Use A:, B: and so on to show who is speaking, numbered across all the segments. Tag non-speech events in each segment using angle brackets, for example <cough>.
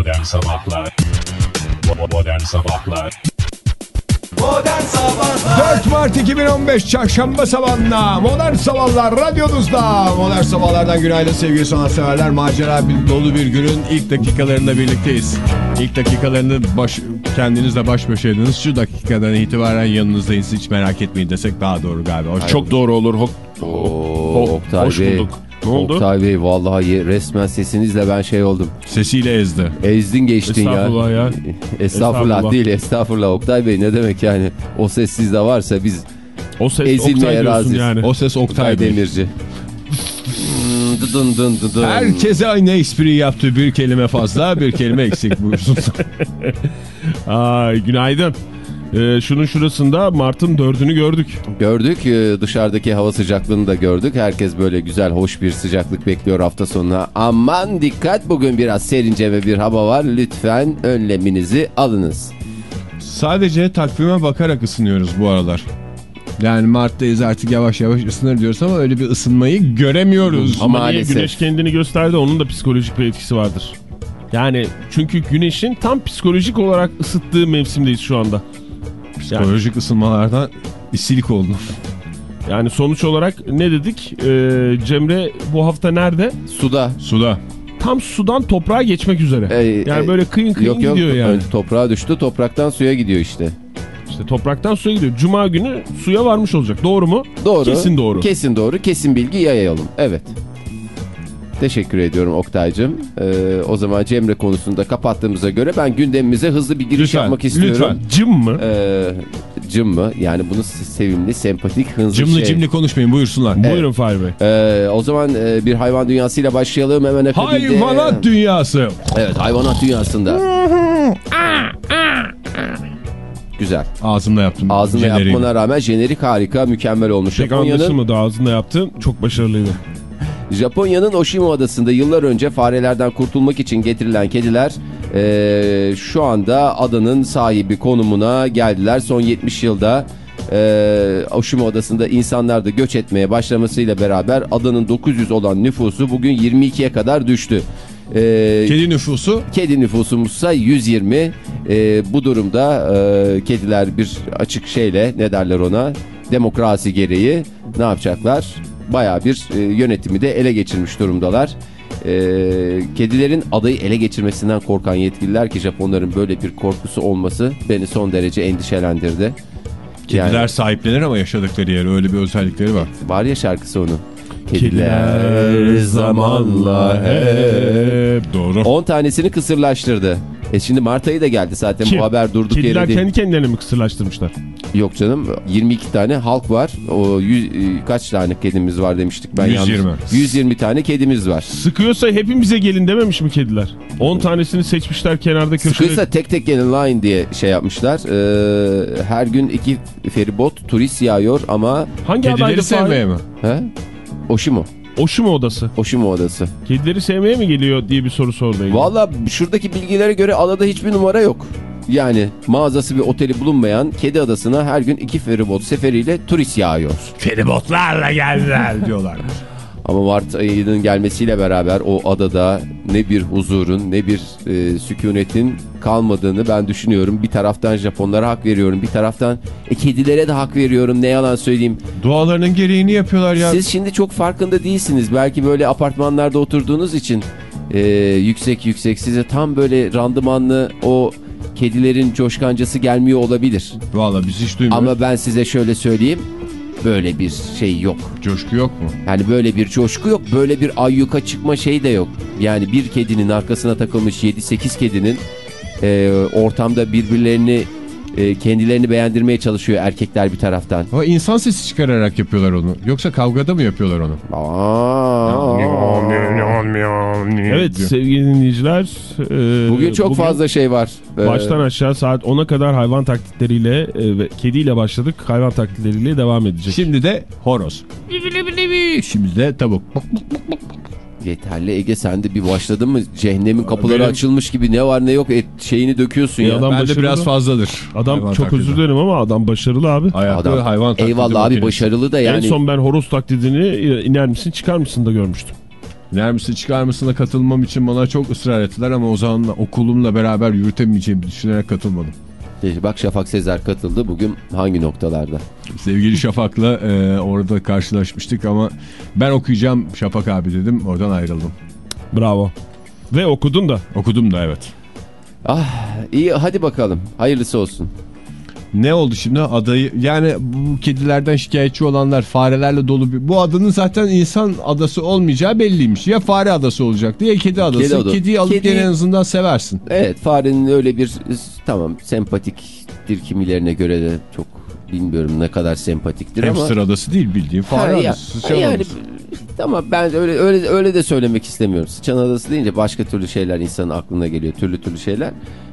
A: Modern Sabahlar Modern Sabahlar
B: 4 Mart 2015 Çarşamba sabahında Modern Sabahlar radyonuzda. Modern Sabahlardan günaydın sevgili sanatseverler. Macera dolu bir günün ilk dakikalarında birlikteyiz. İlk dakikalarını baş, kendinizle baş başaydınız. Şu dakikadan itibaren yanınızdayız. Hiç merak etmeyin desek daha doğru galiba. Hoş
C: Çok doğru olur. Ho
D: Oo,
C: Ho-
D: Oktay
C: hoş
D: Bey.
C: bulduk. Ne oldu?
D: Oktay Bey vallahi resmen sesinizle ben şey oldum.
B: Sesiyle ezdi.
D: Ezdin geçtin ya.
C: Estağfurullah ya. <laughs>
D: Estağfurullah,
C: Estağfurullah.
D: değil estağfurullah Oktay Bey ne demek yani o ses sizde varsa biz
C: O ses
D: Ezilmeye razıyız.
C: yani.
B: O ses Oktay
D: Oktay
B: Bey.
D: Demirci. Dın dın dın dın.
B: Herkese aynı espri yaptı. Bir kelime fazla bir kelime eksik <laughs> buyursun.
C: Ay, günaydın. Ee, şunun şurasında Mart'ın dördünü gördük.
D: Gördük e, dışarıdaki hava sıcaklığını da gördük. Herkes böyle güzel hoş bir sıcaklık bekliyor hafta sonuna. Aman dikkat bugün biraz serince ve bir hava var. Lütfen önleminizi alınız.
B: Sadece takvime bakarak ısınıyoruz bu aralar. Yani Mart'tayız artık yavaş yavaş ısınır diyoruz ama öyle bir ısınmayı göremiyoruz.
C: Ama
D: Maalesef.
C: niye güneş kendini gösterdi onun da psikolojik bir etkisi vardır. Yani çünkü güneşin tam psikolojik olarak ısıttığı mevsimdeyiz şu anda. Yani,
B: Psikolojik ısınmalardan isilik oldu.
C: yani sonuç olarak ne dedik? Ee, Cemre bu hafta nerede?
D: Suda.
B: Suda.
C: Tam sudan toprağa geçmek üzere.
D: Ee,
C: yani
D: e,
C: böyle kıyın kıyın
D: Yok yok
C: gidiyor yani.
D: ön- toprağa düştü topraktan suya gidiyor işte.
C: İşte topraktan suya gidiyor. Cuma günü suya varmış olacak. Doğru mu?
D: Doğru.
C: Kesin doğru.
D: Kesin doğru. Kesin bilgi yayalım. Evet. Teşekkür ediyorum Oktay'cım. Ee, o zaman Cemre konusunda kapattığımıza göre ben gündemimize hızlı bir giriş
B: Lütfen,
D: yapmak istiyorum.
B: lütfen.
C: Cım mı?
D: Ee, cım mı? Yani bunu sevimli, sempatik, hızlı
B: Cımlı
D: şey.
B: cimli konuşmayın buyursunlar.
C: Buyurun Fahri Bey.
D: Ee, o zaman e, bir hayvan dünyasıyla başlayalım hemen akabinde.
B: Hayvanat dünyası.
D: Evet hayvanat dünyasında. Güzel.
B: Ağzımda yaptım.
D: Ağzında
B: jeneriği.
D: yapmana rağmen jenerik harika, mükemmel olmuş.
C: Pek
D: Japonya'nın
C: anlaşılmadı ağzında yaptın. Çok başarılıydı.
D: Japonya'nın Oshima adasında yıllar önce farelerden kurtulmak için getirilen kediler eee, şu anda adanın sahibi konumuna geldiler. Son 70 yılda eee Oshima adasında insanlar da göç etmeye başlamasıyla beraber adanın 900 olan nüfusu bugün 22'ye kadar düştü. Eee,
B: Kedi nüfusu
D: Kedi nüfusumuzsa 120. Ee, bu durumda e, kediler bir açık şeyle ne derler ona demokrasi gereği ne yapacaklar? Baya bir e, yönetimi de ele geçirmiş durumdalar. Ee, kedilerin adayı ele geçirmesinden korkan yetkililer ki Japonların böyle bir korkusu olması beni son derece endişelendirdi.
B: kediler
D: Yani,
B: sahiplenir ama yaşadıkları yer öyle bir özellikleri var.
D: var ya şarkısı onun.
C: Kediler zamanla hep.
B: Doğru.
D: 10 tanesini kısırlaştırdı. E şimdi Mart ayı da geldi zaten
C: Kim?
D: bu haber durduk
C: Kediler
D: yere değil.
C: kendi kendilerini mi kısırlaştırmışlar?
D: Yok canım 22 tane halk var. O 100, e, kaç tane kedimiz var demiştik ben
B: 120.
D: yanlış. 120 tane kedimiz var.
C: Sıkıyorsa hepimize gelin dememiş mi kediler? 10 tanesini seçmişler kenarda köşede.
D: Sıkıysa tek tek gelin line diye şey yapmışlar. Ee, her gün iki feribot turist yağıyor ama
C: Hangi adaydı
B: Kedileri sevmeye mi?
D: he? Oshimo.
C: Oşuma odası.
D: Oshimo odası.
C: Kedileri sevmeye mi geliyor diye bir soru sordu.
D: Valla şuradaki bilgilere göre adada hiçbir numara yok. Yani mağazası ve oteli bulunmayan kedi adasına her gün iki feribot seferiyle turist yağıyor.
B: Feribotlarla geldiler diyorlar.
D: Ama Mart ayının gelmesiyle beraber o adada ne bir huzurun ne bir e, sükunetin kalmadığını ben düşünüyorum. Bir taraftan Japonlara hak veriyorum. Bir taraftan e, kedilere de hak veriyorum. Ne yalan söyleyeyim.
B: Doğalarının gereğini yapıyorlar ya.
D: Siz şimdi çok farkında değilsiniz. Belki böyle apartmanlarda oturduğunuz için e, yüksek yüksek size tam böyle randımanlı o kedilerin coşkancası gelmiyor olabilir.
B: Valla biz hiç duymuyoruz.
D: Ama ben size şöyle söyleyeyim. Böyle bir şey yok.
B: Coşku yok mu?
D: Yani böyle bir coşku yok. Böyle bir ayyuka çıkma şey de yok. Yani bir kedinin arkasına takılmış 7-8 kedinin e, ortamda birbirlerini e, kendilerini beğendirmeye çalışıyor erkekler bir taraftan.
B: Ama insan sesi çıkararak yapıyorlar onu. Yoksa kavgada mı yapıyorlar onu?
C: Evet sevgili dinleyiciler. e,
D: bugün çok fazla şey var. Ee,
C: Baştan aşağı saat 10'a kadar hayvan taklitleriyle e, ve kediyle başladık. Hayvan taklitleriyle devam edecek.
B: Şimdi de horoz. Şimdi de tavuk.
D: Yeterli Ege sen de bir başladın mı? Cehennemin kapıları
B: Benim-
D: açılmış gibi ne var ne yok et şeyini döküyorsun
C: Ya
D: ya.
C: adam
B: Bende biraz fazladır.
C: Adam
B: Hayvan
C: çok
B: taklidi.
C: özür dilerim ama adam başarılı abi.
B: Ayaklı
D: Adam-
B: hayvan taklidi
D: Eyvallah abi başarılı da yani.
C: En son ben horoz taklidini e, iner misin çıkar mısın da görmüştüm.
B: iner misin çıkar mısına katılmam için bana çok ısrar ettiler ama o zaman okulumla beraber yürütemeyeceğimi düşünerek katılmadım.
D: Bak Şafak Sezer katıldı. Bugün hangi noktalarda?
B: Sevgili Şafak'la e, orada karşılaşmıştık ama ben okuyacağım Şafak abi dedim oradan ayrıldım.
C: Bravo. Ve okudun da.
B: Okudum da evet.
D: Ah iyi hadi bakalım. Hayırlısı olsun.
B: Ne oldu şimdi? Adayı yani bu kedilerden şikayetçi olanlar farelerle dolu bir bu adanın zaten insan adası olmayacağı belliymiş. Ya fare adası olacaktı ya kedi adası.
D: Kedi adı.
B: kediyi alıp
D: Kedi-
B: gene en azından seversin.
D: Evet farenin öyle bir tamam sempatiktir kimilerine göre de çok bilmiyorum ne kadar sempatiktir ama.
B: hamster adası değil bildiğin fare
D: Ha, ya-
B: adası sıçan
D: yani
B: adası.
D: tamam ben öyle öyle öyle de söylemek istemiyorum. Sıçan adası deyince başka türlü şeyler insanın aklına geliyor. Türlü türlü şeyler.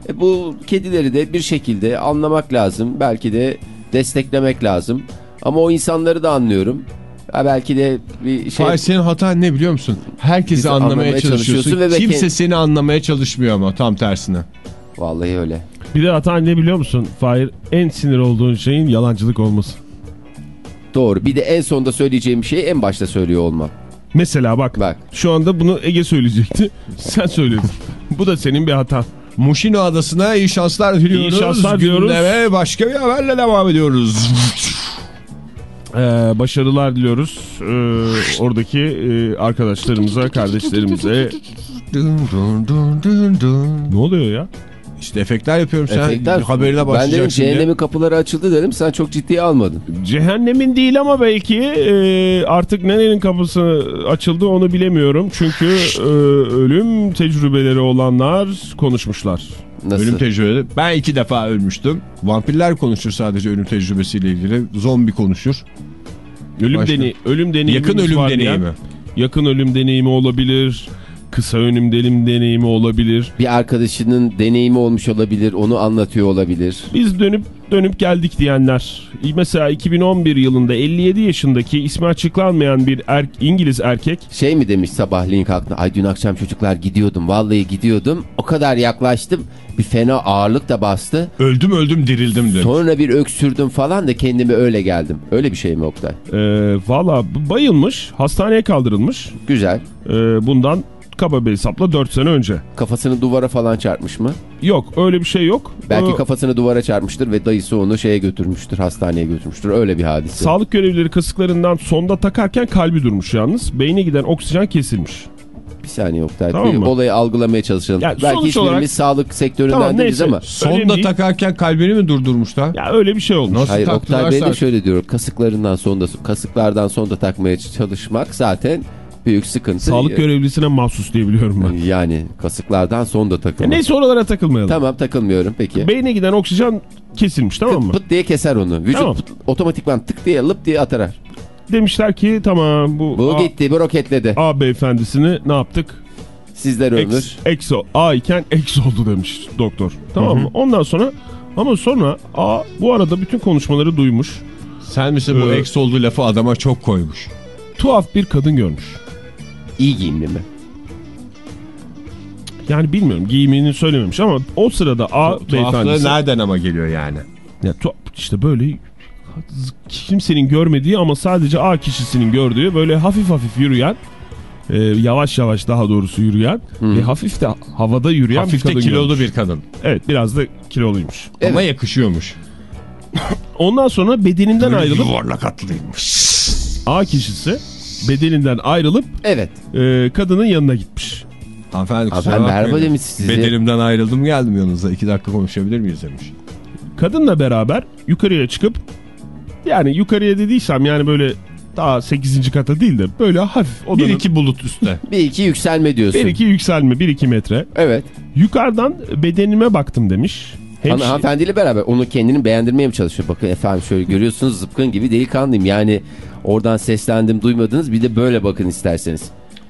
D: E, bu kedileri de bir şekilde anlamak lazım. Belki de desteklemek lazım. Ama o insanları da anlıyorum. Ha, belki de bir şey
B: Fahir senin hatan ne biliyor musun? Herkesi anlamaya,
D: anlamaya
B: çalışıyorsun.
D: çalışıyorsun ve
B: Kimse
D: belki-
B: seni anlamaya çalışmıyor ama tam tersine.
D: vallahi öyle.
C: Bir de hata ne biliyor musun? Fahir en sinir olduğun şeyin yalancılık olması.
D: Doğru. Bir de en sonda söyleyeceğim şeyi en başta söylüyor olmam.
C: Mesela bak,
D: Bak.
C: şu anda bunu Ege söyleyecekti. <laughs> Sen söyledin. Bu da senin bir hatan.
B: Muşino adasına iyi şanslar diliyoruz.
C: İyi şanslar diyoruz.
B: Gündeme başka bir haberle devam ediyoruz.
C: Ee, başarılar diliyoruz. Ee, oradaki e, arkadaşlarımıza, kardeşlerimize. <laughs> Ne oluyor ya?
B: İşte efektler yapıyorum sen
D: Efektler.
B: haberine
D: Ben dedim
B: başlayacaksın diye.
D: cehennemin kapıları açıldı dedim. Sen çok ciddiye almadın.
C: Cehennemin değil ama belki e, artık nerenin kapısı açıldı onu bilemiyorum. Çünkü e, ölüm tecrübeleri olanlar konuşmuşlar.
D: Nasıl?
B: Ölüm tecrübesi. Ben iki defa ölmüştüm. Vampirler konuşur sadece ölüm tecrübesiyle ilgili. Zombi konuşur.
C: Ölüm,
B: Başka?
C: deney ölüm deneyimi
B: Yakın ölüm deneyimi.
C: Yakın ölüm deneyimi olabilir. Kısa ölüm deneyim deneyimi olabilir.
D: bir arkadaşının deneyimi olmuş olabilir. Onu anlatıyor olabilir.
C: Biz dönüp dönüp geldik diyenler. Mesela 2011 yılında 57 yaşındaki ismi açıklanmayan bir er- İngiliz erkek
D: Şey mi demiş sabahleyin kalktı. Ay dün akşam çocuklar gidiyordum. Vallahi gidiyordum. O kadar yaklaştım. Bir fena ağırlık da bastı.
B: Öldüm öldüm dirildim demiş.
D: Sonra bir öksürdüm falan da kendime öyle geldim. Öyle bir şey mi Oktay?
C: e, valla bayılmış, hastaneye kaldırılmış.
D: Güzel.
C: E, bundan kaba bir hesapla 4 sene önce.
D: Kafasını duvara falan çarpmış mı?
C: Yok öyle bir şey yok.
D: Belki
C: E,
D: kafasını duvara çarpmıştır ve dayısı onu şeye götürmüştür. Hastaneye götürmüştür. Öyle bir hadise.
C: Sağlık görevlileri kasıklarından sonda takarken kalbi durmuş yalnız. Beyne giden oksijen kesilmiş.
D: bir saniye Oktay.
C: Tamam
D: Bir
C: mı?
D: olayı algılamaya çalışalım.
C: Yani
D: Belki hiçbirimiz
C: olarak-
D: sağlık sektöründen
C: Tamam,
D: değiliz ama.
B: Sonda
C: değil.
B: takarken kalbini mi durdurmuşlar?
C: Ya öyle bir şey olmuş.
B: Nasıl
D: Hayır Oktay Bey de şöyle diyor. Kasıklarından sonda, kasıklardan sonda takmaya çalışmak zaten büyük sıkıntı.
C: Sağlık görevlisine mahsus diye biliyorum ben.
D: Yani kasıklardan sonda
C: Ya
D: takılmak.
C: neyse oralara takılmayalım.
D: Tamam takılmıyorum peki.
C: Beyne giden oksijen kesilmiş tamam mı?
D: Pıt, pıt diye keser onu. Vücut
C: Tamam.
D: pıt- otomatikman tık diye lıp diye atar.
C: Demişler ki tamam bu,
D: Bu
C: A,
D: gitti bu roketledi.
C: A beyefendisini ne yaptık?
D: Sizler ömür.
C: X, X, o- A iken X oldu demiş doktor. Tamam mı? Ondan sonra ama sonra A bu arada bütün konuşmaları duymuş.
B: Sen misin bu
C: Ee,
B: ex olduğu lafı adama çok koymuş.
C: Tuhaf bir kadın görmüş.
D: İyi giyimli mi?
C: Yani bilmiyorum giyimini söylememiş ama o sırada A
B: Tuhaflığı
C: beyefendisi
B: nereden ama geliyor yani?
C: ya, tu- işte böyle kimsenin görmediği ama sadece A kişisinin gördüğü böyle hafif hafif yürüyen e, yavaş yavaş daha doğrusu yürüyen ve hafif de havada yürüyen
B: Hafif
C: bir
B: de
C: kadın
B: kilolu
C: görmüş.
B: bir kadın.
C: Evet biraz da kiloluymuş.
B: Ama yakışıyormuş.
C: Ondan sonra bedeninden ayrılıp
B: Yuvarlak atlıymış.
C: A kişisi bedeninden ayrılıp
D: Evet.
C: e, kadının yanına gitmiş.
B: Hanımefendi kusura
D: Hanımefendi
B: bakmayın.
D: merhaba demiş size.
B: Bedenimden ayrıldım geldim yanınıza. İki dakika konuşabilir miyiz demiş.
C: Kadınla beraber yukarıya çıkıp yani yukarıya dediysem yani böyle daha 8. kata değil de böyle hafif odanın
B: Bir iki bulut üstte. <laughs>
D: Bir iki yükselme diyorsun.
C: 1-2 yükselme 1-2 metre.
D: Evet.
C: Yukarıdan bedenime baktım demiş. Hemşire-
D: hanımefendiyle beraber onu kendini beğendirmeye mi çalışıyor? Bakın efendim şöyle görüyorsunuz zıpkın gibi delikanlıyım. Yani oradan seslendim duymadınız bir de böyle bakın isterseniz.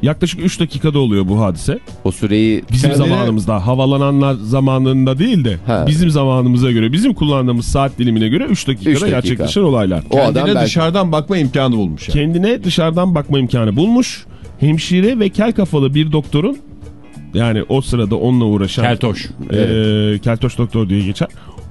C: Yaklaşık 3 dakikada oluyor bu hadise.
D: O süreyi
C: Bizim
B: Kendine-
C: zamanımızda havalananlar zamanında değil de
D: Ha.
C: bizim zamanımıza göre bizim kullandığımız saat dilimine göre 3 dakikada
D: Üç dakika.
C: gerçekleşen olaylar.
D: o adam
B: Kendine
D: belki...
B: dışarıdan bakma imkanı bulmuş. Yani.
C: Kendine dışarıdan bakma imkanı bulmuş. Hemşire ve kel kafalı bir doktorun yani o sırada onunla uğraşan
B: Keltoş.
C: e, keltoş doktor diye geçer.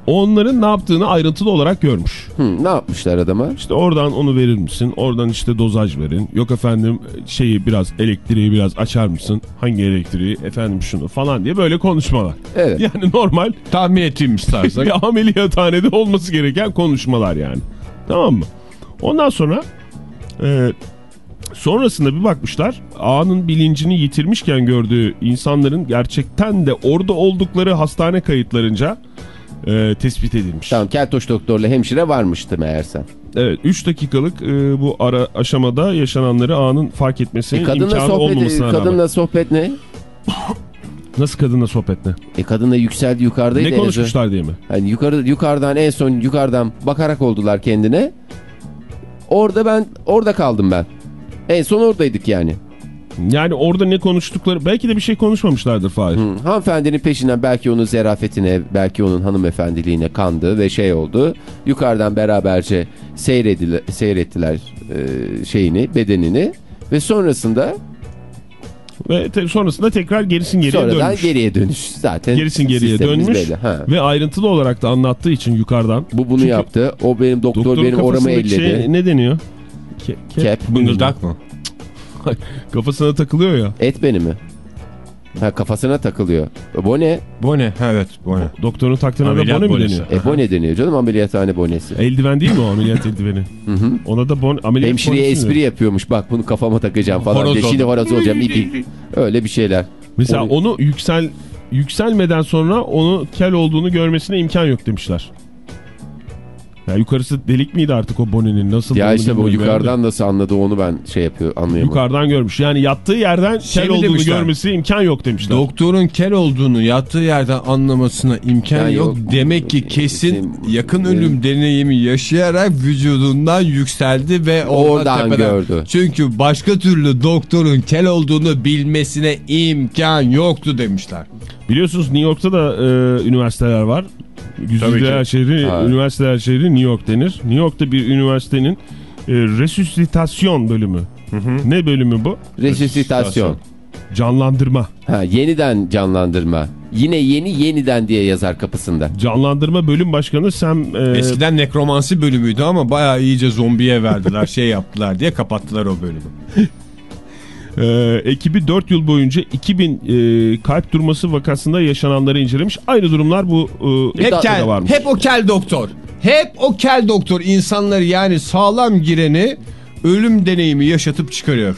C: onların ne yaptığını ayrıntılı olarak görmüş.
D: Hı, ne yapmışlar adama?
C: İşte oradan onu verir misin? Oradan işte dozaj verin. Yok efendim şeyi biraz elektriği biraz açar mısın? Hangi elektriği? Efendim şunu falan diye böyle konuşmalar.
D: Evet.
C: Yani normal <laughs>
B: Tahmin ettiğim istersen. <laughs>
C: bir ameliyathanede olması gereken konuşmalar yani. Tamam mı? Ondan sonra e, sonrasında bir bakmışlar ağanın bilincini yitirmişken gördüğü insanların gerçekten de orada oldukları hastane kayıtlarınca e, tespit edilmiş.
D: Tamam keltoş doktorla hemşire varmıştı meğerse.
C: Evet 3 dakikalık e, bu ara aşamada yaşananları ağanın fark etmesinin
D: E, kadınla
C: imkanı
D: sohbet,
C: olmamasına rağmen.
D: kadınla sohbet ne? <coughs>
C: Nasıl kadınla sohbet ne?
D: E kadınla yükseldi yukarıdaydı.
C: Ne konuşmuşlar diye mi?
D: Hani yukarı yukarıdan en son yukarıdan bakarak oldular kendine. Orada ben orada kaldım ben. En son oradaydık yani.
C: Yani orada ne konuştukları belki de bir şey konuşmamışlardır Fahir.
D: Hı, hanımefendinin peşinden belki onun zerafetine, belki onun hanımefendiliğine kandı ve şey oldu. Yukarıdan beraberce seyrediler, seyrettiler e, şeyini, bedenini ve sonrasında
C: Ve te- sonrasında tekrar gerisin geriye
D: sonradan
C: dönmüş.
D: geriye dönüş zaten.
C: Gerisin geriye dönmüş
D: belli. Ha.
C: ve ayrıntılı olarak da anlattığı için yukarıdan.
D: Bu bunu
C: Çünkü
D: yaptı. O benim doktor
C: Doktorun
D: benim oramı elledi.
C: Şey, ne deniyor? Ke- ke-
D: Kep.
B: Bıngıldak mı?
C: Kafasına takılıyor ya.
D: Et beni mi? Ha kafasına takılıyor. Bone.
B: Bone. Evet bone.
C: Doktorun taktığına da bone mi deniyor?
D: E bone deniyor canım ameliyathane bonesi.
C: Eldiven değil mi o ameliyat eldiveni? <laughs>
D: Hı hı.
C: Ona da bon, ameliyat
D: Hemşireye
C: bonesi mi?
D: espri yapıyormuş. Bak bunu kafama takacağım falan.
B: Horoz.
D: Şimdi horoz olacağım. ipi. <laughs> Öyle bir şeyler.
C: Mesela
D: Onu-
C: onu yüksel yükselmeden sonra onu kel olduğunu görmesine imkan yok demişler. Ya yukarısı delik miydi artık o bonenin nasıl?
D: Ya işte
C: de.
D: yukarıdan nasıl anladı onu ben şey yapıyor anlayamadım.
C: Yukarıdan görmüş. Yani yattığı yerden
B: Şey
C: kel olduğunu
B: demişler?
C: görmesi imkan yok demişler.
B: Doktorun kel olduğunu yattığı yerden anlamasına imkan
D: Yani
B: yok.
D: yok.
B: Demek ki kesin
D: Kesin-
B: yakın ölüm deneyimi yaşayarak vücudundan yükseldi ve oradan
D: Oradan
B: tepeden-
D: gördü.
B: Çünkü başka türlü doktorun kel olduğunu bilmesine imkan yoktu demişler.
C: Biliyorsunuz New York'ta da e, üniversiteler var. Yüzükler şehri,
D: Ha.
C: üniversiteler şehri New York denir. New York'ta bir üniversitenin e, resüsitasyon bölümü. Ne bölümü bu?
D: Resuscitasyon.
C: Canlandırma.
D: Ha, yeniden canlandırma. Yine yeni yeniden diye yazar kapısında.
C: Canlandırma bölüm başkanı Sam... e,
B: Eskiden nekromansi bölümüydü ama bayağı iyice zombiye verdiler <laughs> şey yaptılar diye kapattılar o bölümü.
C: E, ekibi 4 yıl boyunca 2000 e, kalp durması vakasında yaşananları incelemiş. Aynı durumlar bu e,
B: Hep kel,
C: varmış.
B: hep o kel doktor. Hep o kel doktor insanları yani sağlam gireni ölüm deneyimi yaşatıp çıkarıyor.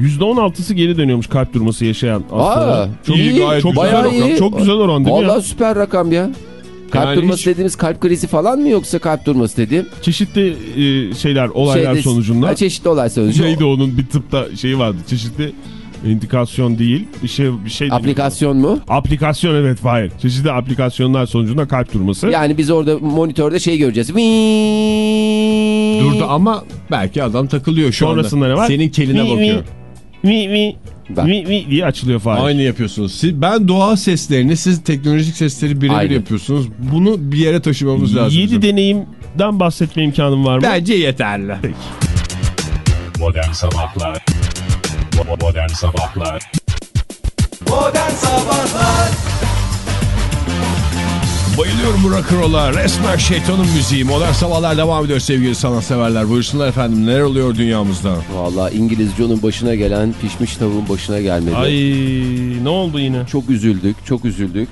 C: %16'sı geri dönüyormuş kalp durması yaşayan
D: Aa,
C: hastalar. Çok
D: iyi,
C: gayet
D: çok
C: güzel
D: iyi.
C: Çok güzel oran değil mi ya?
D: Vallahi süper rakam ya. Kalp
B: Yani
D: durması
B: hiç-
D: dediğimiz kalp krizi falan mı yoksa kalp durması dediğim?
C: Çeşitli e, şeyler, olaylar
D: Şeyde-
C: sonucunda.
D: Ha, çeşitli olay sonucu.
C: Neydi onun bir tıpta şeyi vardı. Çeşitli indikasyon değil. Bir şey bir şey değil.
D: Aplikasyon mu?
C: Aplikasyon evet hayır. Çeşitli aplikasyonlar sonucunda kalp durması.
D: Yani biz orada monitörde şey göreceğiz.
B: Durdu ama belki adam takılıyor şu
C: Sonrasında
B: anda.
C: ne var?
B: Senin keline
C: Mi, mi.
B: bakıyor.
C: Mi mi
D: Bak.
C: mi mi diye açılıyor Fahir.
B: Aynı yapıyorsunuz. Siz, ben doğal seslerini siz teknolojik sesleri birebir yapıyorsunuz. Bunu bir yere taşımamız lazım.
C: 7
B: bizim.
C: deneyimden bahsetme imkanım var mı?
B: Bence yeterli.
C: Peki.
A: Modern Sabahlar Bo- Modern Sabahlar
B: Bayılıyorum bu rock'n'roll'a. Resmen şeytanın müziği. Modern sabahlar devam ediyor sevgili sanatseverler. Buyursunlar efendim. Neler oluyor dünyamızda?
D: Valla İngiliz John'un başına gelen pişmiş tavuğun başına gelmedi.
C: Ay ne oldu yine?
D: Çok üzüldük, çok üzüldük.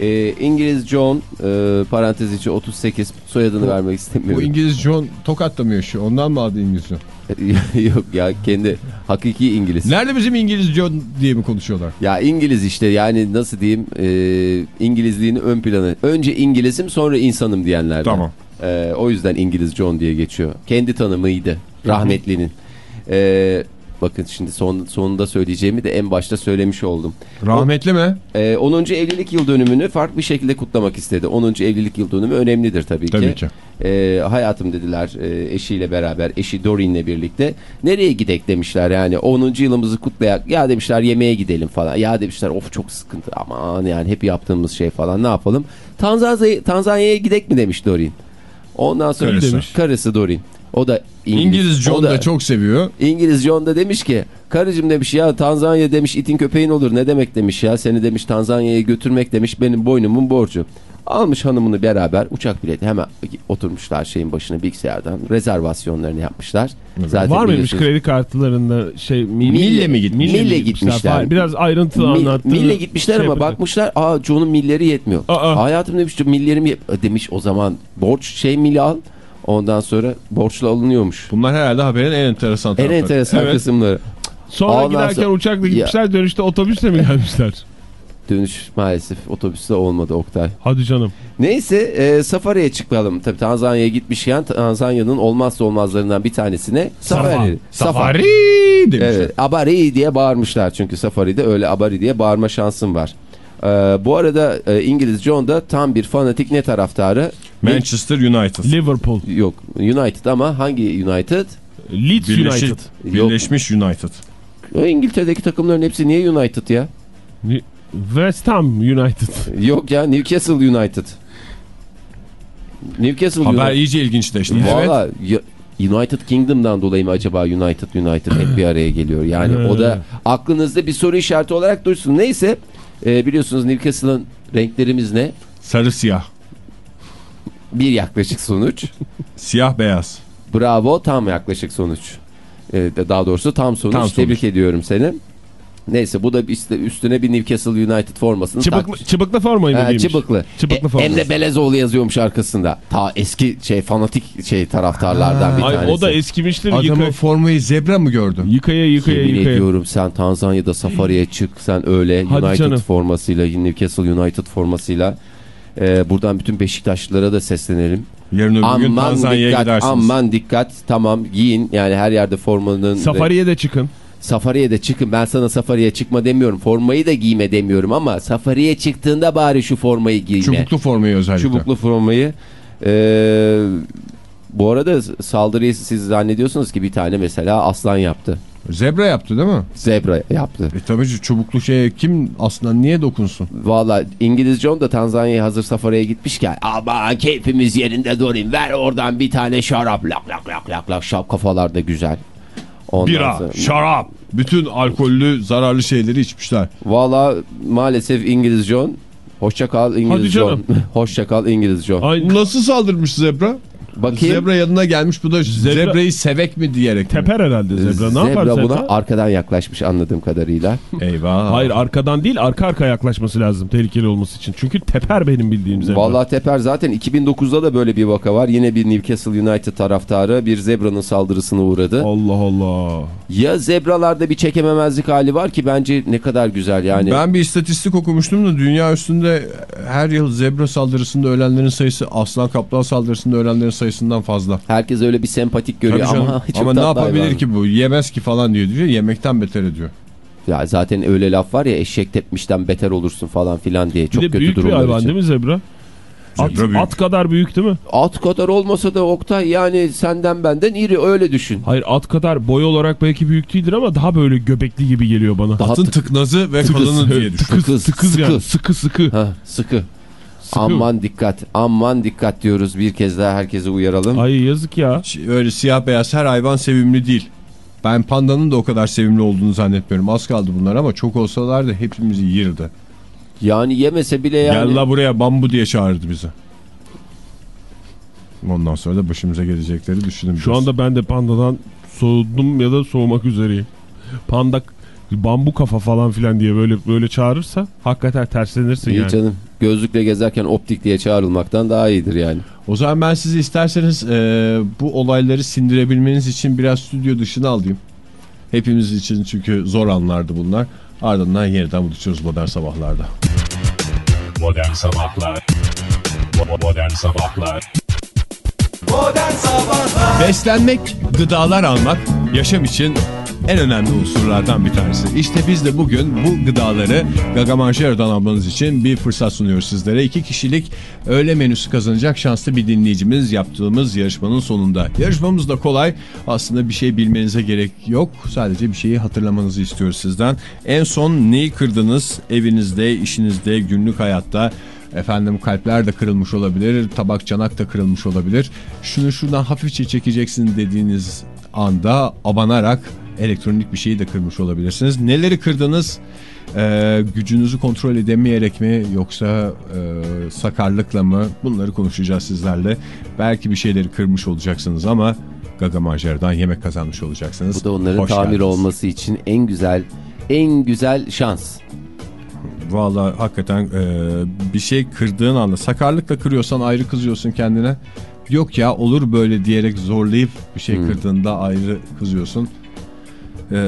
D: Ee, İngiliz John, e, parantez içi 38, soyadını vermek
B: Bu
D: istemiyorum.
B: İngiliz John Tokat'ta mı yaşıyor? Ondan mı adı İngiliz John? <laughs>
D: Yok ya kendi hakiki İngiliz.
B: Nerede bizim İngiliz John diye mi konuşuyorlar?
D: Ya İngiliz işte yani nasıl diyeyim e, İngilizliğini ön planı. Önce İngilizim sonra insanım diyenlerden.
B: Tamam.
D: E, o yüzden İngiliz John diye geçiyor. Kendi tanımıydı rahmetlinin. E, bakın şimdi son, sonunda söyleyeceğimi de en başta söylemiş oldum.
B: Rahmetli mi?
D: E, 10. evlilik yıl dönümünü farklı bir şekilde kutlamak istedi. 10. evlilik yıl dönümü önemlidir tabii,
B: Tabii ki.
D: E, hayatım dediler e, eşiyle beraber eşi Doreen'le birlikte nereye gidek demişler yani 10. yılımızı kutlayak ya demişler yemeğe gidelim falan ya demişler of çok sıkıntı aman yani hep yaptığımız şey falan ne yapalım Tanzanya, Tanzanya'ya gidek mi demiş Doreen ondan sonra
B: Karısı.
D: demiş karısı Doreen O da İngiliz.
B: İngiliz John
D: o
B: da çok seviyor.
D: İngiliz John da demiş ki karıcım demiş ya Tanzanya demiş itin köpeğin olur ne demek demiş ya seni demiş Tanzanya'ya götürmek demiş benim boynumun borcu. Almış hanımını beraber uçak bileti hemen oturmuşlar şeyin başına bilgisayardan rezervasyonlarını yapmışlar. Zaten
C: Var mıymış kredi kartlarında şey mille,
D: Mille
B: mi gitmiş?
D: Mille gitmişler.
C: Fa- Biraz ayrıntılı
D: Mil-
C: anlattı.
D: Mille gitmişler
C: Şey
D: ama
C: yapacak.
D: bakmışlar aa John'un milleri yetmiyor.
C: Aa.
D: Hayatım demiş millerim yet- demiş o zaman borç şey mili al. Ondan sonra borçla alınıyormuş.
B: Bunlar herhalde haberin en enteresan
D: En
B: tarafları.
D: enteresan
C: Evet.
D: kısımları.
C: Sonra
D: Ondan
C: giderken
D: sonra-
C: uçakla
D: Ya.
C: gitmişler dönüşte otobüsle mi gelmişler? <laughs>
D: Dönüş maalesef otobüste olmadı Oktay.
C: Hadi canım.
D: Neyse e, safariye çıkalım. Tabii Tanzanya'ya gitmişken Tanzanya'nın olmazsa olmazlarından bir tanesine safari.
B: Safari demişler.
D: Evet, abari diye bağırmışlar çünkü safaride öyle abari diye bağırma şansım var. Ee, bu arada e, İngiliz John da tam bir fanatik ne taraftarı?
B: Manchester United.
C: Liverpool.
D: Yok United ama hangi United?
C: Leeds
B: Birleşik,
C: United.
B: Birleşmiş United.
D: O İngiltere'deki takımların hepsi niye United ya?
C: West Ham United. <laughs>
D: Yok ya Newcastle United. Newcastle
B: Haber
D: United.
B: iyice ilginçleşti. Evet.
D: Valla ya- United Kingdom'dan dolayı mı acaba United United hep bir araya geliyor? Yani o da aklınızda bir soru işareti olarak dursun. Neyse e, biliyorsunuz Newcastle'ın renklerimiz ne?
B: Sarı siyah.
D: Bir yaklaşık sonuç.
B: Siyah beyaz.
D: Bravo tam yaklaşık sonuç. E, daha doğrusu tam sonuç.
B: Tam sonuç.
D: Tebrik ediyorum seni. Neyse bu da işte üstüne bir Newcastle United formasını
C: Çıbıklı,
D: takmış.
C: çıbıklı formayı mı
D: Ha,
C: giymiş?
D: çıbıklı.
C: Çıbıklı
D: E,
C: forması.
D: Emre Belezoğlu yazıyormuş arkasında. Ta eski şey fanatik şey taraftarlardan bir
C: Ay,
D: tanesi.
C: o da eskimiştir.
B: Adamın
C: Yıka,
B: formayı zebra mı gördün?
C: yıkaya yıkaya
D: Yemin
C: yıkaya.
D: ediyorum sen Tanzanya'da safariye çık sen öyle
C: Hadi
D: United
C: canım.
D: formasıyla Newcastle United formasıyla e, buradan bütün Beşiktaşlılara da seslenelim.
B: Yarın öbür gün Tanzanya'ya
D: dikkat
B: gidersiniz.
D: aman dikkat tamam giyin yani her yerde formanın
C: Safariye de çıkın.
D: Safariye de çıkın ben sana safariye çıkma demiyorum formayı da giyme demiyorum ama safariye çıktığında bari şu formayı giyme.
B: Çubuklu formayı özellikle.
D: Çubuklu formayı. Ee, bu arada saldırıyı siz zannediyorsunuz ki bir tane mesela aslan yaptı.
B: Zebra yaptı değil mi?
D: Zebra yaptı.
B: E tabii ki çubuklu şeye kim aslında niye dokunsun?
D: Valla İngiliz John da Tanzanya'ya hazır safariye gitmişken aman keyfimiz yerinde durayım ver oradan bir tane şarap lak lak lak lak lak şap kafalar da güzel. Ondan
B: Bira,
D: sonra-
B: şarap. Bütün alkollü zararlı şeyleri içmişler.
D: Valla maalesef İngiliz John hoşça kal İngiliz
C: Hadi
D: John. <laughs> hoşça kal İngiliz John.
C: Ay,
B: Nasıl saldırmış zebra?
D: Bakayım.
B: Zebra yanına gelmiş bu da
C: Zebra-
B: zebrayı sevek mi diyerek.
C: teper herhalde zebra. Ne
D: Zebra
C: zebra?
D: buna arkadan yaklaşmış anladığım kadarıyla.
B: Eyvah.
C: Hayır arkadan değil arka arka yaklaşması lazım tehlikeli olması için. Çünkü teper benim bildiğim zebra.
D: Vallahi Teper zaten 2009'da da böyle bir vaka var. Yine bir Newcastle United taraftarı bir zebranın saldırısına uğradı.
C: Allah Allah.
D: Ya zebralarda bir çekememezlik hali var ki bence ne kadar güzel yani.
B: Ben bir istatistik okumuştum da dünya üstünde her yıl zebra saldırısında ölenlerin sayısı aslan kaplan saldırısında ölenlerin sayısından fazla.
D: Herkes öyle bir sempatik
B: Tabii
D: görüyor
B: canım.
D: ama <laughs> çok
B: Ama ne yapabilir
D: hayvan.
B: ki bu? Yemez ki falan diyor diyor. Yemekten beter ediyor.
D: Ya zaten öyle laf var ya eşek tepmişten beter olursun falan filan diye. Çok
C: bir de
D: kötü
C: büyük bir
D: durumlar
C: hayvan
D: için.
C: değil mi zebra? At,
B: büyük.
C: at kadar büyük değil mi?
D: At kadar olmasa da Oktay yani senden benden iri öyle düşün.
C: Hayır at kadar boy olarak belki büyük değildir ama daha böyle göbekli gibi geliyor bana.
D: Daha
B: Atın
D: tık-
B: tıknazı ve kalını diye <laughs> düşün.
C: Tıkız, tıkız
D: sıkı.
C: yani. Sıkı sıkı.
D: Ha, sıkı.
C: Sıkı.
D: Aman dikkat aman dikkat diyoruz bir kez daha herkese uyaralım.
C: Ay yazık ya.
B: Öyle siyah beyaz her hayvan sevimli değil. Ben pandanın da o kadar sevimli olduğunu zannetmiyorum. Az kaldı bunlar ama çok olsalar da hepimizi yirdi.
D: Yani yemese bile yani.
B: Gel la buraya bambu diye çağırdı bizi. Ondan sonra da başımıza gelecekleri düşünün.
C: Şu anda ben de pandadan soğudum ya da soğumak üzereyim. Panda bambu kafa falan filan diye böyle böyle çağırırsa hakikaten terslenirsin
D: İyi
C: yani.
D: canım. Gözlükle gezerken optik diye çağrılmaktan daha iyidir yani.
B: O zaman ben sizi isterseniz e, bu olayları sindirebilmeniz için biraz stüdyo dışına alayım. Hepimiz için çünkü zor anlardı bunlar. Ardından yeniden buluşuruz modern sabahlarda.
A: Modern Sabahlar Bo- Modern Sabahlar
B: Beslenmek, gıdalar almak yaşam için en önemli unsurlardan bir tanesi. İşte biz de bugün bu gıdaları Gaga Manjero'dan almanız için bir fırsat sunuyoruz sizlere. İki kişilik öğle menüsü kazanacak şanslı bir dinleyicimiz yaptığımız yarışmanın sonunda. Yarışmamız da kolay. Aslında bir şey bilmenize gerek yok. Sadece bir şeyi hatırlamanızı istiyoruz sizden. En son neyi kırdınız evinizde, işinizde, günlük hayatta? Efendim kalpler de kırılmış olabilir, tabak çanak da kırılmış olabilir. Şunu şuradan hafifçe çekeceksin dediğiniz anda abanarak elektronik bir şeyi de kırmış olabilirsiniz. Neleri kırdınız? Ee, gücünüzü kontrol edemeyerek mi yoksa e, sakarlıkla mı? Bunları konuşacağız sizlerle. Belki bir şeyleri kırmış olacaksınız ama Gaga Macera'dan yemek kazanmış olacaksınız.
D: Bu da onların
B: Hoş
D: tamir
B: geldiniz.
D: olması için en güzel en güzel şans.
B: Vallahi hakikaten e, bir şey kırdığın anda sakarlıkla kırıyorsan ayrı kızıyorsun kendine. Yok ya olur böyle diyerek zorlayıp bir şey
D: Hmm.
B: kırdığında ayrı kızıyorsun. E,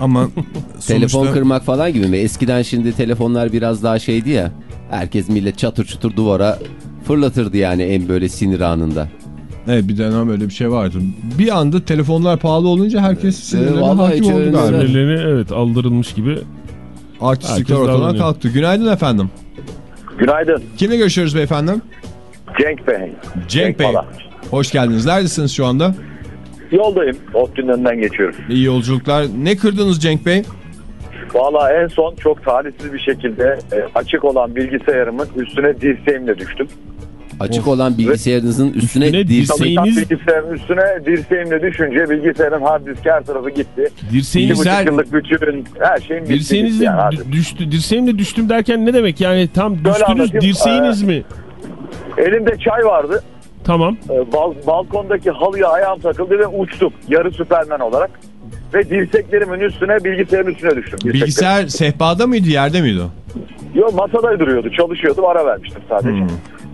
B: ama <laughs>
D: Telefon
B: sonuçta
D: kırmak falan gibi mi? Eskiden şimdi telefonlar biraz daha şeydi ya. Herkes millet çatır çutur duvara fırlatırdı yani en böyle sinir anında.
B: evet, bir dönem öyle bir şey vardı. Bir anda telefonlar pahalı olunca herkes sinirlerine
D: vallahi
B: hakim oldu galiba.
D: değil.
C: Sinirlerini evet aldırılmış gibi.
B: Artistlikler ortadan kalktı. Günaydın efendim.
E: Günaydın
B: Kimle görüşüyoruz beyefendi?
E: Cenk Bey.
B: Cenk
E: Cenk
B: Bey.
E: Bala.
B: Hoş geldiniz. Neredesiniz şu anda?
E: Yoldayım. Otlu'nun önünden geçiyorum.
B: İyi yolculuklar. Ne kırdınız Cenk Bey?
E: Valla en son çok talihsiz bir şekilde e, açık olan bilgisayarımın üstüne dirseğimle düştüm.
D: Açık olan bilgisayarınızın üstüne,
C: Üstüne Dirseğiniz-
E: bilgisayarın üstüne dirseğimle düşünce bilgisayarın hard disk her tarafı gitti.
C: Dirseğiniz,
E: buçuk yıllık bütün her şeyim bitti.
C: dirseğiniz
E: gitti yani
C: düştü. Dirseğimle düştüm derken ne demek? Yani tam düştünüz dirseğiniz
E: Ee,
C: mi?
E: Elimde çay vardı.
C: Tamam.
E: E, bal- balkondaki halıya ayağım takıldı ve uçtum. Yarı süpermen olarak. Ve dirseklerimin üstüne bilgisayarın üstüne düştüm.
B: Bilgisayar sehpada mıydı yerde miydi o?
E: Yok masada duruyordu. Çalışıyordum. Ara vermiştim sadece.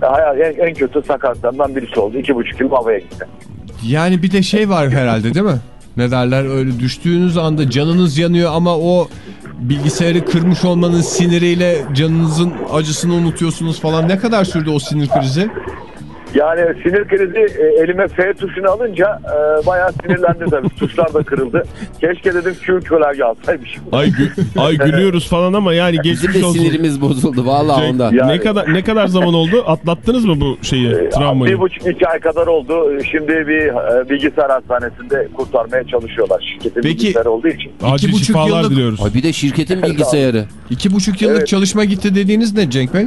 E: Ya, hayal- en, en kötü sakatlarından birisi oldu. İki buçuk yıl havaya gitti.
B: Yani bir de şey var herhalde değil mi? Ne derler öyle düştüğünüz anda canınız yanıyor ama o bilgisayarı kırmış olmanın siniriyle canınızın acısını unutuyorsunuz falan. Ne kadar sürdü o sinir krizi?
E: Yani sinir krizi e, elime F tuşunu alınca e, bayağı sinirlendim tabii. <laughs> Tuşlar da kırıldı. Keşke dedim Q kölerge alsaymışım.
C: Ay, gü- ay <laughs> gülüyoruz falan ama yani
D: Bizim
C: geçmiş
D: de
C: olsun.
D: sinirimiz bozuldu vallahi
C: Cenk,
D: ondan.
E: Ya-
C: ne kadar ne kadar zaman oldu? Atlattınız mı bu şeyi, travmayı?
E: Bir buçuk iki ay kadar oldu. Şimdi bir e, bilgisayar hastanesinde kurtarmaya çalışıyorlar. Şirketin
B: Peki-
E: bilgisayar olduğu için.
C: Acil
B: İki buçuk
C: şifalar
B: yıllık-
C: diliyoruz.
D: Ay bir de şirketin bilgisayarı.
B: İki buçuk yıllık
E: Evet.
B: çalışma gitti dediğiniz ne Cenk Bey?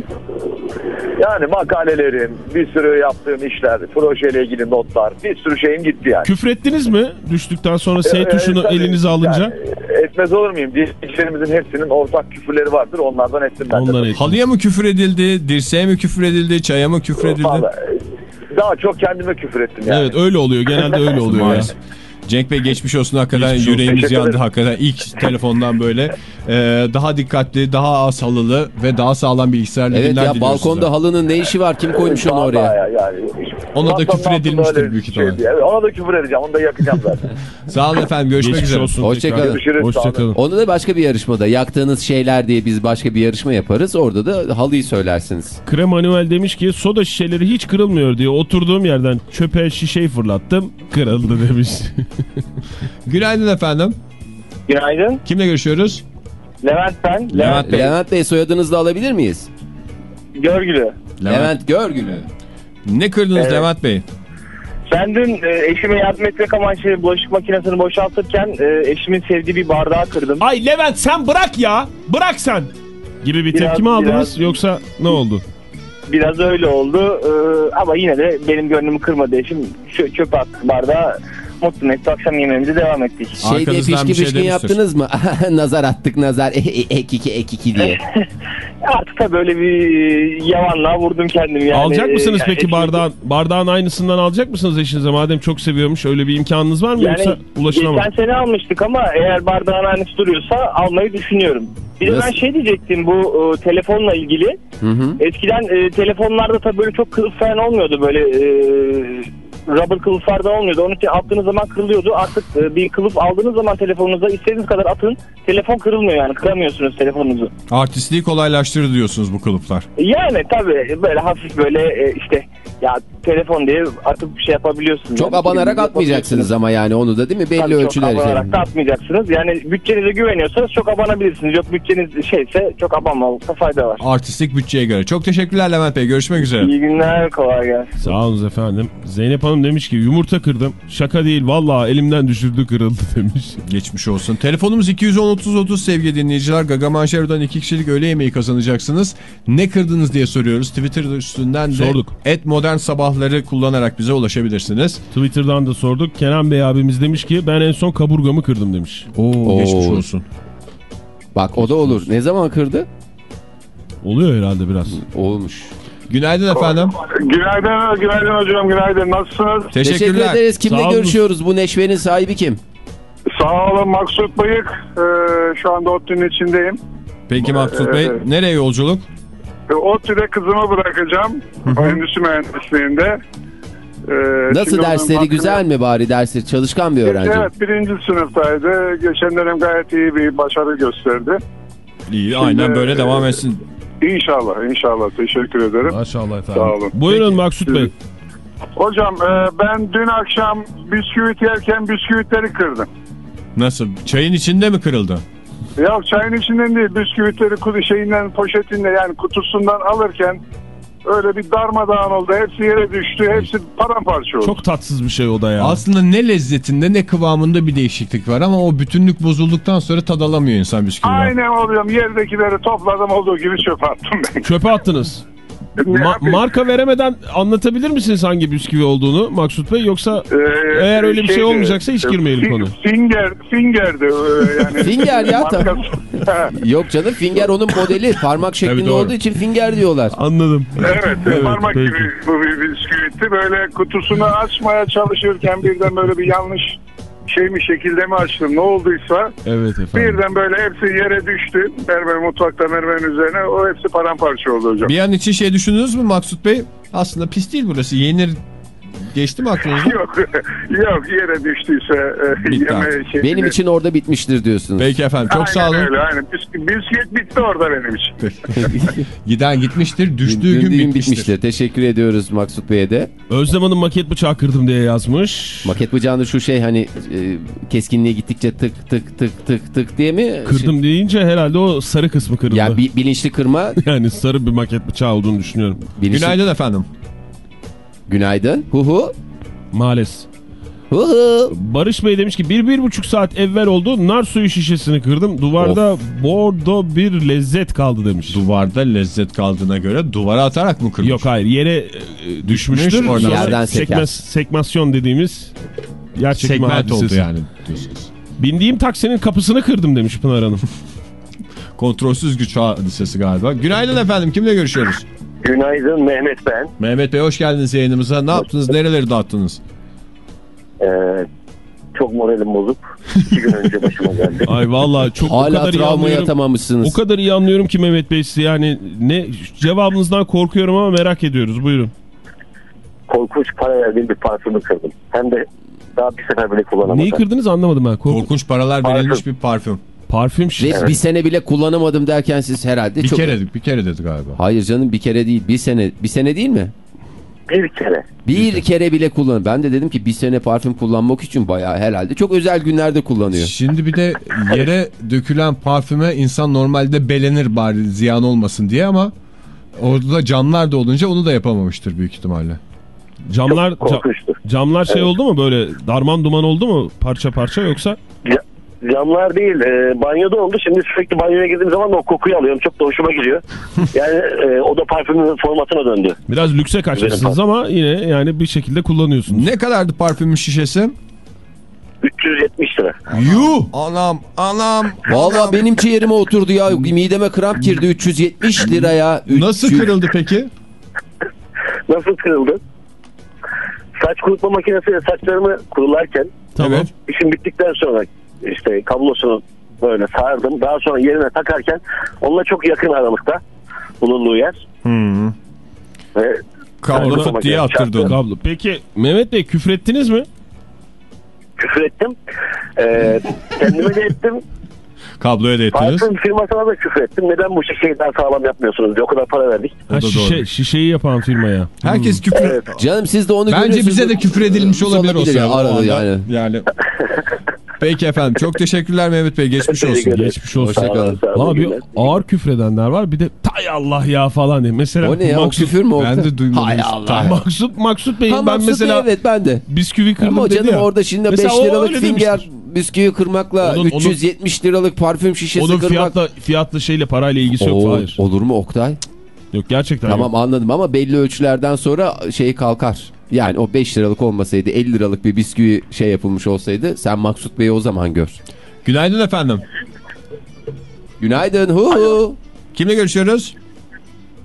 E: Yani makalelerim, bir sürü yaptığım işler, projeyle ilgili notlar, bir sürü şeyim gitti yani.
C: Küfrettiniz mi? Düştükten sonra S tuşunu
E: tabii,
C: elinize alınca.
E: yani, etmez olur muyum? Dinleyicilerimizin hepsinin ortak küfürleri vardır. Onlardan ettim ben de.
C: Ondan et.
B: Halıya mı küfür edildi, dirseğe mi küfür edildi, çaya mı küfür edildi?
E: Vallahi, daha çok kendime küfür ettim yani.
C: Evet öyle oluyor. Genelde öyle oluyor ya.
B: Cenk Bey geçmiş olsun hakikaten
C: Geçmiş olsun.
B: yüreğimiz
E: Teşekkür
B: yandı
E: ederim.
B: hakikaten ilk telefondan böyle Ee, daha dikkatli daha az halılı ve daha sağlam bilgisayarlı
D: Evet ya balkonda
B: size.
D: halının ne işi var? Kim koymuş onu oraya?
E: ya, yani.
B: Ona da küfür edilmiştir büyük
E: şey
B: ihtimalle.
E: diye. Evet, ona da küfür edeceğim. Onu da yakacağım zaten. <laughs>
B: Sağ olun efendim görüşmek
C: Geçmiş
B: üzere.
C: olsun.
D: Hoşça
C: tekrar.
D: kalın.
E: Görüşürüz,
C: Hoşça
E: sağ olun.
C: kalın.
D: Onu da başka bir yarışmada yaktığınız şeyler diye biz başka bir yarışma yaparız. Orada da halıyı söylersiniz.
C: Krem Manuel demiş ki soda şişeleri hiç kırılmıyor diyor. Oturduğum yerden çöpe şişeyi fırlattım. Kırıldı demiş. <laughs>
B: Günaydın efendim.
F: Günaydın.
B: Kimle görüşüyoruz?
F: Levent ben.
B: Levent Bey.
D: Levent Bey soyadınızı da alabilir miyiz?
F: Görgülü.
D: Levent, Görgülü.
B: Ne kırdınız
F: Evet.
B: Levent Bey?
F: Ben dün e, eşime yardım etmek amaçlı bulaşık makinesini boşaltırken e, eşimin sevdiği bir bardağı kırdım.
C: Ay Levent sen bırak ya. Bırak sen. Gibi bir
F: Biraz-
C: tepki mi aldınız
F: biraz-
C: yoksa ne oldu?
F: Biraz öyle oldu E, ama yine de benim gönlümü kırmadı eşim. Çö çöpe attı bardağı. Mutlu mesut akşam yemeğimize devam ettik.
D: Şey diye
B: bir şey
D: yaptınız mı? <laughs> nazar attık nazar. <laughs> ek iki ek iki diye. <laughs>
F: Artık da böyle bir yavanlığa vurdum kendimi. Yani,
C: alacak mısınız
F: Yani
C: peki
F: eşim-
C: bardağın bardağın aynısından alacak mısınız eşinize madem çok seviyormuş öyle bir imkanınız var mı
F: Yani
C: yoksa ulaşılamaz?
F: geçen sene almıştık ama eğer bardağın aynısı duruyorsa almayı düşünüyorum. Bir de ben şey diyecektim bu e, telefonla ilgili.
D: Hı hı.
F: Eskiden e, telefonlarda tabii böyle çok kılıf falan olmuyordu böyle e, rubber kılıflarda olmuyordu. Onun için attığınız zaman kırılıyordu. Artık e, bir kılıf aldığınız zaman telefonunuza istediğiniz kadar atın. Telefon kırılmıyor yani kıramıyorsunuz telefonunuzu.
B: Artistliği kolaylaştırdı diyorsunuz bu kılıflar.
F: Yani tabii böyle hafif böyle e, işte ya telefon diye atıp bir şey yapabiliyorsunuz.
D: Çok
F: Yani
D: abanarak
F: istediğinizi
D: atmayacaksınız ama yani onu da değil mi? Belli
F: Tabii çok
D: ölçüler.
F: abanarak
D: şey.
F: da atmayacaksınız. Yani bütçenize güveniyorsanız çok abanabilirsiniz. Yok bütçeniz şeyse çok abanmamakta fayda var.
B: Artistlik bütçeye göre. Çok teşekkürler Levent Bey. Görüşmek üzere.
F: İyi günler kolay gelsin.
C: Sağ olun efendim. Zeynep Hanım Demiş ki yumurta kırdım. Şaka değil vallahi elimden düşürdü kırıldı <laughs> demiş.
B: Geçmiş olsun. Telefonumuz 210-30-30 sevgili dinleyiciler. Gaga Manşero'dan iki kişilik öğle yemeği kazanacaksınız. Ne kırdınız diye soruyoruz. Twitter üstünden de
C: Sorduk.
B: et modern sabahları kullanarak bize ulaşabilirsiniz.
C: Twitter'dan da sorduk. Kenan Bey abimiz demiş ki ben en son kaburgamı kırdım demiş.
B: Oo, geçmiş olsun.
D: Bak o da olur. Ne zaman kırdı?
C: Oluyor herhalde biraz.
D: Olmuş.
B: Günaydın efendim.
G: Günaydın, günaydın hocam, günaydın. Nasılsınız?
B: Teşekkürler.
D: Teşekkür ederiz. Kimle
C: Sağ olun.
D: görüşüyoruz? Bu neşvenin sahibi kim?
G: Sağ olun Maksut Bayık. Ee, şu anda ODTÜ'nün içindeyim.
B: Peki Maksut Bey nereye yolculuk?
G: Ee, ODTÜ'de kızımı bırakacağım. Endüstri mühendisliğinde. Ee,
D: Nasıl
G: şimdi
D: dersleri
G: hakkında-
D: güzel mi bari dersleri? Çalışkan bir öğrenci.
G: Evet, birinci sınıftaydı. Geçen dönem gayet iyi bir başarı gösterdi.
B: İyi aynen böyle devam etsin.
G: İnşallah, inşallah. Teşekkür ederim.
B: Maşallah efendim.
G: Sağ olun.
C: Buyurun
B: Peki.
C: Maksut Bey.
G: Hocam e, ben dün akşam bisküvit yerken bisküvitleri kırdım.
B: Nasıl? Çayın içinde mi kırıldı?
G: Yok çayın içinden değil bisküvitleri kutu şeyinden poşetinde yani kutusundan alırken öyle bir darmadağın oldu. Hepsi yere düştü. Hepsi paramparça oldu.
C: Çok tatsız bir şey o da ya.
B: Aslında ne lezzetinde ne kıvamında bir değişiklik var ama o bütünlük bozulduktan sonra tad alamıyor insan bisküviden.
G: Aynen oluyorum. Yerdekileri topladım olduğu gibi çöpe attım ben.
C: Çöpe attınız. Ma- marka veremeden anlatabilir misiniz hangi bisküvi olduğunu Maksut Bey yoksa
G: Ee,
C: eğer öyle bir şey
G: şeydi,
C: olmayacaksa hiç
G: e,
C: girmeyelim konuya.
G: Finger, Finger'di e, yani. <laughs>
D: Finger ya.
G: Markası- <laughs>
D: Yok canım finger onun modeli. Parmak şeklinde olduğu için finger diyorlar.
C: Anladım.
G: Evet,
C: Evet,
G: parmak
C: peki.
G: gibi bu bir bisküvitti. Böyle kutusunu açmaya çalışırken birden böyle bir yanlış şey mi şekilde mi açtım ne olduysa
C: Evet efendim.
G: birden böyle hepsi yere düştü. Mermer mutfakta mermerin üzerine o hepsi paramparça oldu hocam.
B: Bir an için şey düşündünüz mü Maksut Bey? Aslında pis değil burası. Yenir geçti mi aklınızda? <laughs>
G: Yok yok yere düştüyse e, yeme
B: artık.
G: şey.
D: Benim için orada bitmiştir diyorsunuz.
B: Peki efendim çok sağ olun.
G: Öyle, aynen. Bisküvit bitti orada benim için. <laughs>
B: Giden gitmiştir, düştüğü gün
D: Döndüğüm
B: bitmiştir.
D: Teşekkür ediyoruz Maksut Bey'e de.
C: Özlem Hanım maket bıçağı kırdım diye yazmış.
D: Maket bıçağında şu şey hani e, keskinliğe gittikçe tık tık tık tık tık diye mi?
C: Kırdım deyince herhalde o sarı kısmı kırıldı.
D: Ya bi- bilinçli kırma. <laughs>
C: Yani sarı bir maket bıçağı olduğunu düşünüyorum.
D: Bilinçli...
B: Günaydın efendim.
D: Günaydın. Hu hu.
C: Maalesef.
D: Hu hu.
C: Barış Bey demiş ki bir, bir buçuk saat evvel oldu nar suyu şişesini kırdım. Duvarda bordo bir lezzet kaldı demiş.
B: Duvarda lezzet kaldığına göre duvara atarak mı kırmış?
C: Yok hayır yere e, düşmüştür.
B: oradan.
C: Sonra
D: Yerden seker.
C: sekmez- sekmasyon dediğimiz yer
B: Segment
C: hadisesi.
B: oldu yani diyorsunuz.
C: Bindiğim taksinin kapısını kırdım demiş Pınar Hanım.
B: Kontrolsüz güç hadisesi galiba. Günaydın efendim. Kimle görüşüyoruz?
E: Günaydın Mehmet ben.
B: Mehmet Bey hoş geldiniz yayınımıza. Ne yaptınız? Nereleri dağıttınız?
E: Ee, çok moralim bozuk. İki gün önce başıma geldi. <laughs>
C: Ay vallahi çok o
D: Hala
C: kadar iyi
D: travmayı
C: anlıyorum.
D: atamamışsınız.
C: O kadar iyi anlıyorum ki Mehmet Bey sizi yani ne cevabınızdan korkuyorum ama merak ediyoruz. Buyurun.
E: Korkunç para verdiğim bir parfümü kırdım. Hem de daha bir sefer bile kullanamadım.
C: Neyi kırdınız anlamadım ben. Kork-
B: Korkunç paralar
E: Parfüm.
B: verilmiş bir parfüm.
C: Parfüm
D: Ve
C: şişesi.
D: bir sene bile kullanamadım derken siz herhalde
B: Bir
D: çok...
B: kere dedik, bir kere dedi galiba.
D: Hayır canım bir kere değil bir sene. Bir sene değil mi?
E: Bir kere.
D: Bir kere bile kullan. Ben de dedim ki bir sene parfüm kullanmak için bayağı herhalde çok özel günlerde kullanıyor.
B: Şimdi bir de yere dökülen parfüme insan normalde belenir bari ziyan olmasın diye ama orada da camlar da olunca onu da yapamamıştır büyük ihtimalle.
C: Camlar
E: Çok korkunçtu.
C: ca- camlar şey oldu mu böyle darman duman oldu mu parça parça yoksa?
E: Ya- Camlar değil, e, banyoda oldu. Şimdi sürekli banyoya girdiğim zaman da o kokuyu alıyorum. Çok da hoşuma gidiyor. <laughs> Yani e, o da parfümün formatına döndü.
C: Biraz lükse kaçmışsınız ama yine yani bir şekilde kullanıyorsunuz.
B: Ne kadardı parfümün şişesi?
E: 370 lira.
B: Yuh! Anam, anam.
D: Vallahi benim ciğerime oturdu ya. Mideme kramp girdi 370 liraya.
B: Nasıl
D: 300
B: kırıldı peki? <laughs>
E: Nasıl kırıldı? Saç kurutma makinesiyle saçlarımı kurularken
C: Tamam.
B: Evet.
E: işim bittikten sonra işte kablosunu böyle sardım. Daha sonra yerine takarken onunla çok yakın aralıkta bulunduğu yer. Ve
B: Kablo fıt diye attırdı onu.
C: Kablo. Peki Mehmet Bey küfrettiniz mi?
E: küfür ettim. Ee, kendime de ettim.
B: Kabloya da ettiniz.
E: Parfüm firmasına da küfür ettim. Neden bu şişeyi daha sağlam yapmıyorsunuz diye o kadar para verdik.
B: O
C: Ha, şişe,
B: doğru.
C: şişeyi yapan firmaya.
B: Herkes küfür...
D: Canım siz de onu
B: Bence bize de küfür edilmiş olabilir, o
D: Olabilir
B: sırada. o anda.
D: yani.
B: yani <laughs> Peki efendim çok teşekkürler Mehmet Bey geçmiş olsun.
C: Geçmiş olsun.
D: Hoşçakalın.
H: Sağ olun,
C: Abi
H: günler.
C: ağır küfredenler var bir de tay Allah ya falan diye. Mesela
D: O ne ya? O
C: Maksut,
D: küfür mü?
B: Ben de duymadım.
D: Hay. Allah.
C: Maksut, Maksut
D: Ha,
C: ben
D: Maksut
C: mesela
D: Bey, evet ben de.
C: bisküvi kırdım
D: Ama
C: dedi
D: canım
C: ya.
D: orada şimdi 5
C: Mesela o
D: liralık finger bisküvi kırmakla
C: Onun- onun-
D: 370 liralık parfüm şişesi
C: Onun
D: kırmak.
C: fiyatla, fiyatlı şeyle parayla ilgisi yok.
D: Oo,
C: Hayır.
D: olur mu Oktay?
C: Yok gerçekten
D: Tamam
C: yok.
D: anladım ama belli ölçülerden sonra şey kalkar. Yani o 5 liralık olmasaydı 50 liralık bir bisküvi şey yapılmış olsaydı sen Maksut Bey'i o zaman gör.
B: Günaydın efendim.
D: Günaydın hu hu.
B: Kimle görüşüyoruz?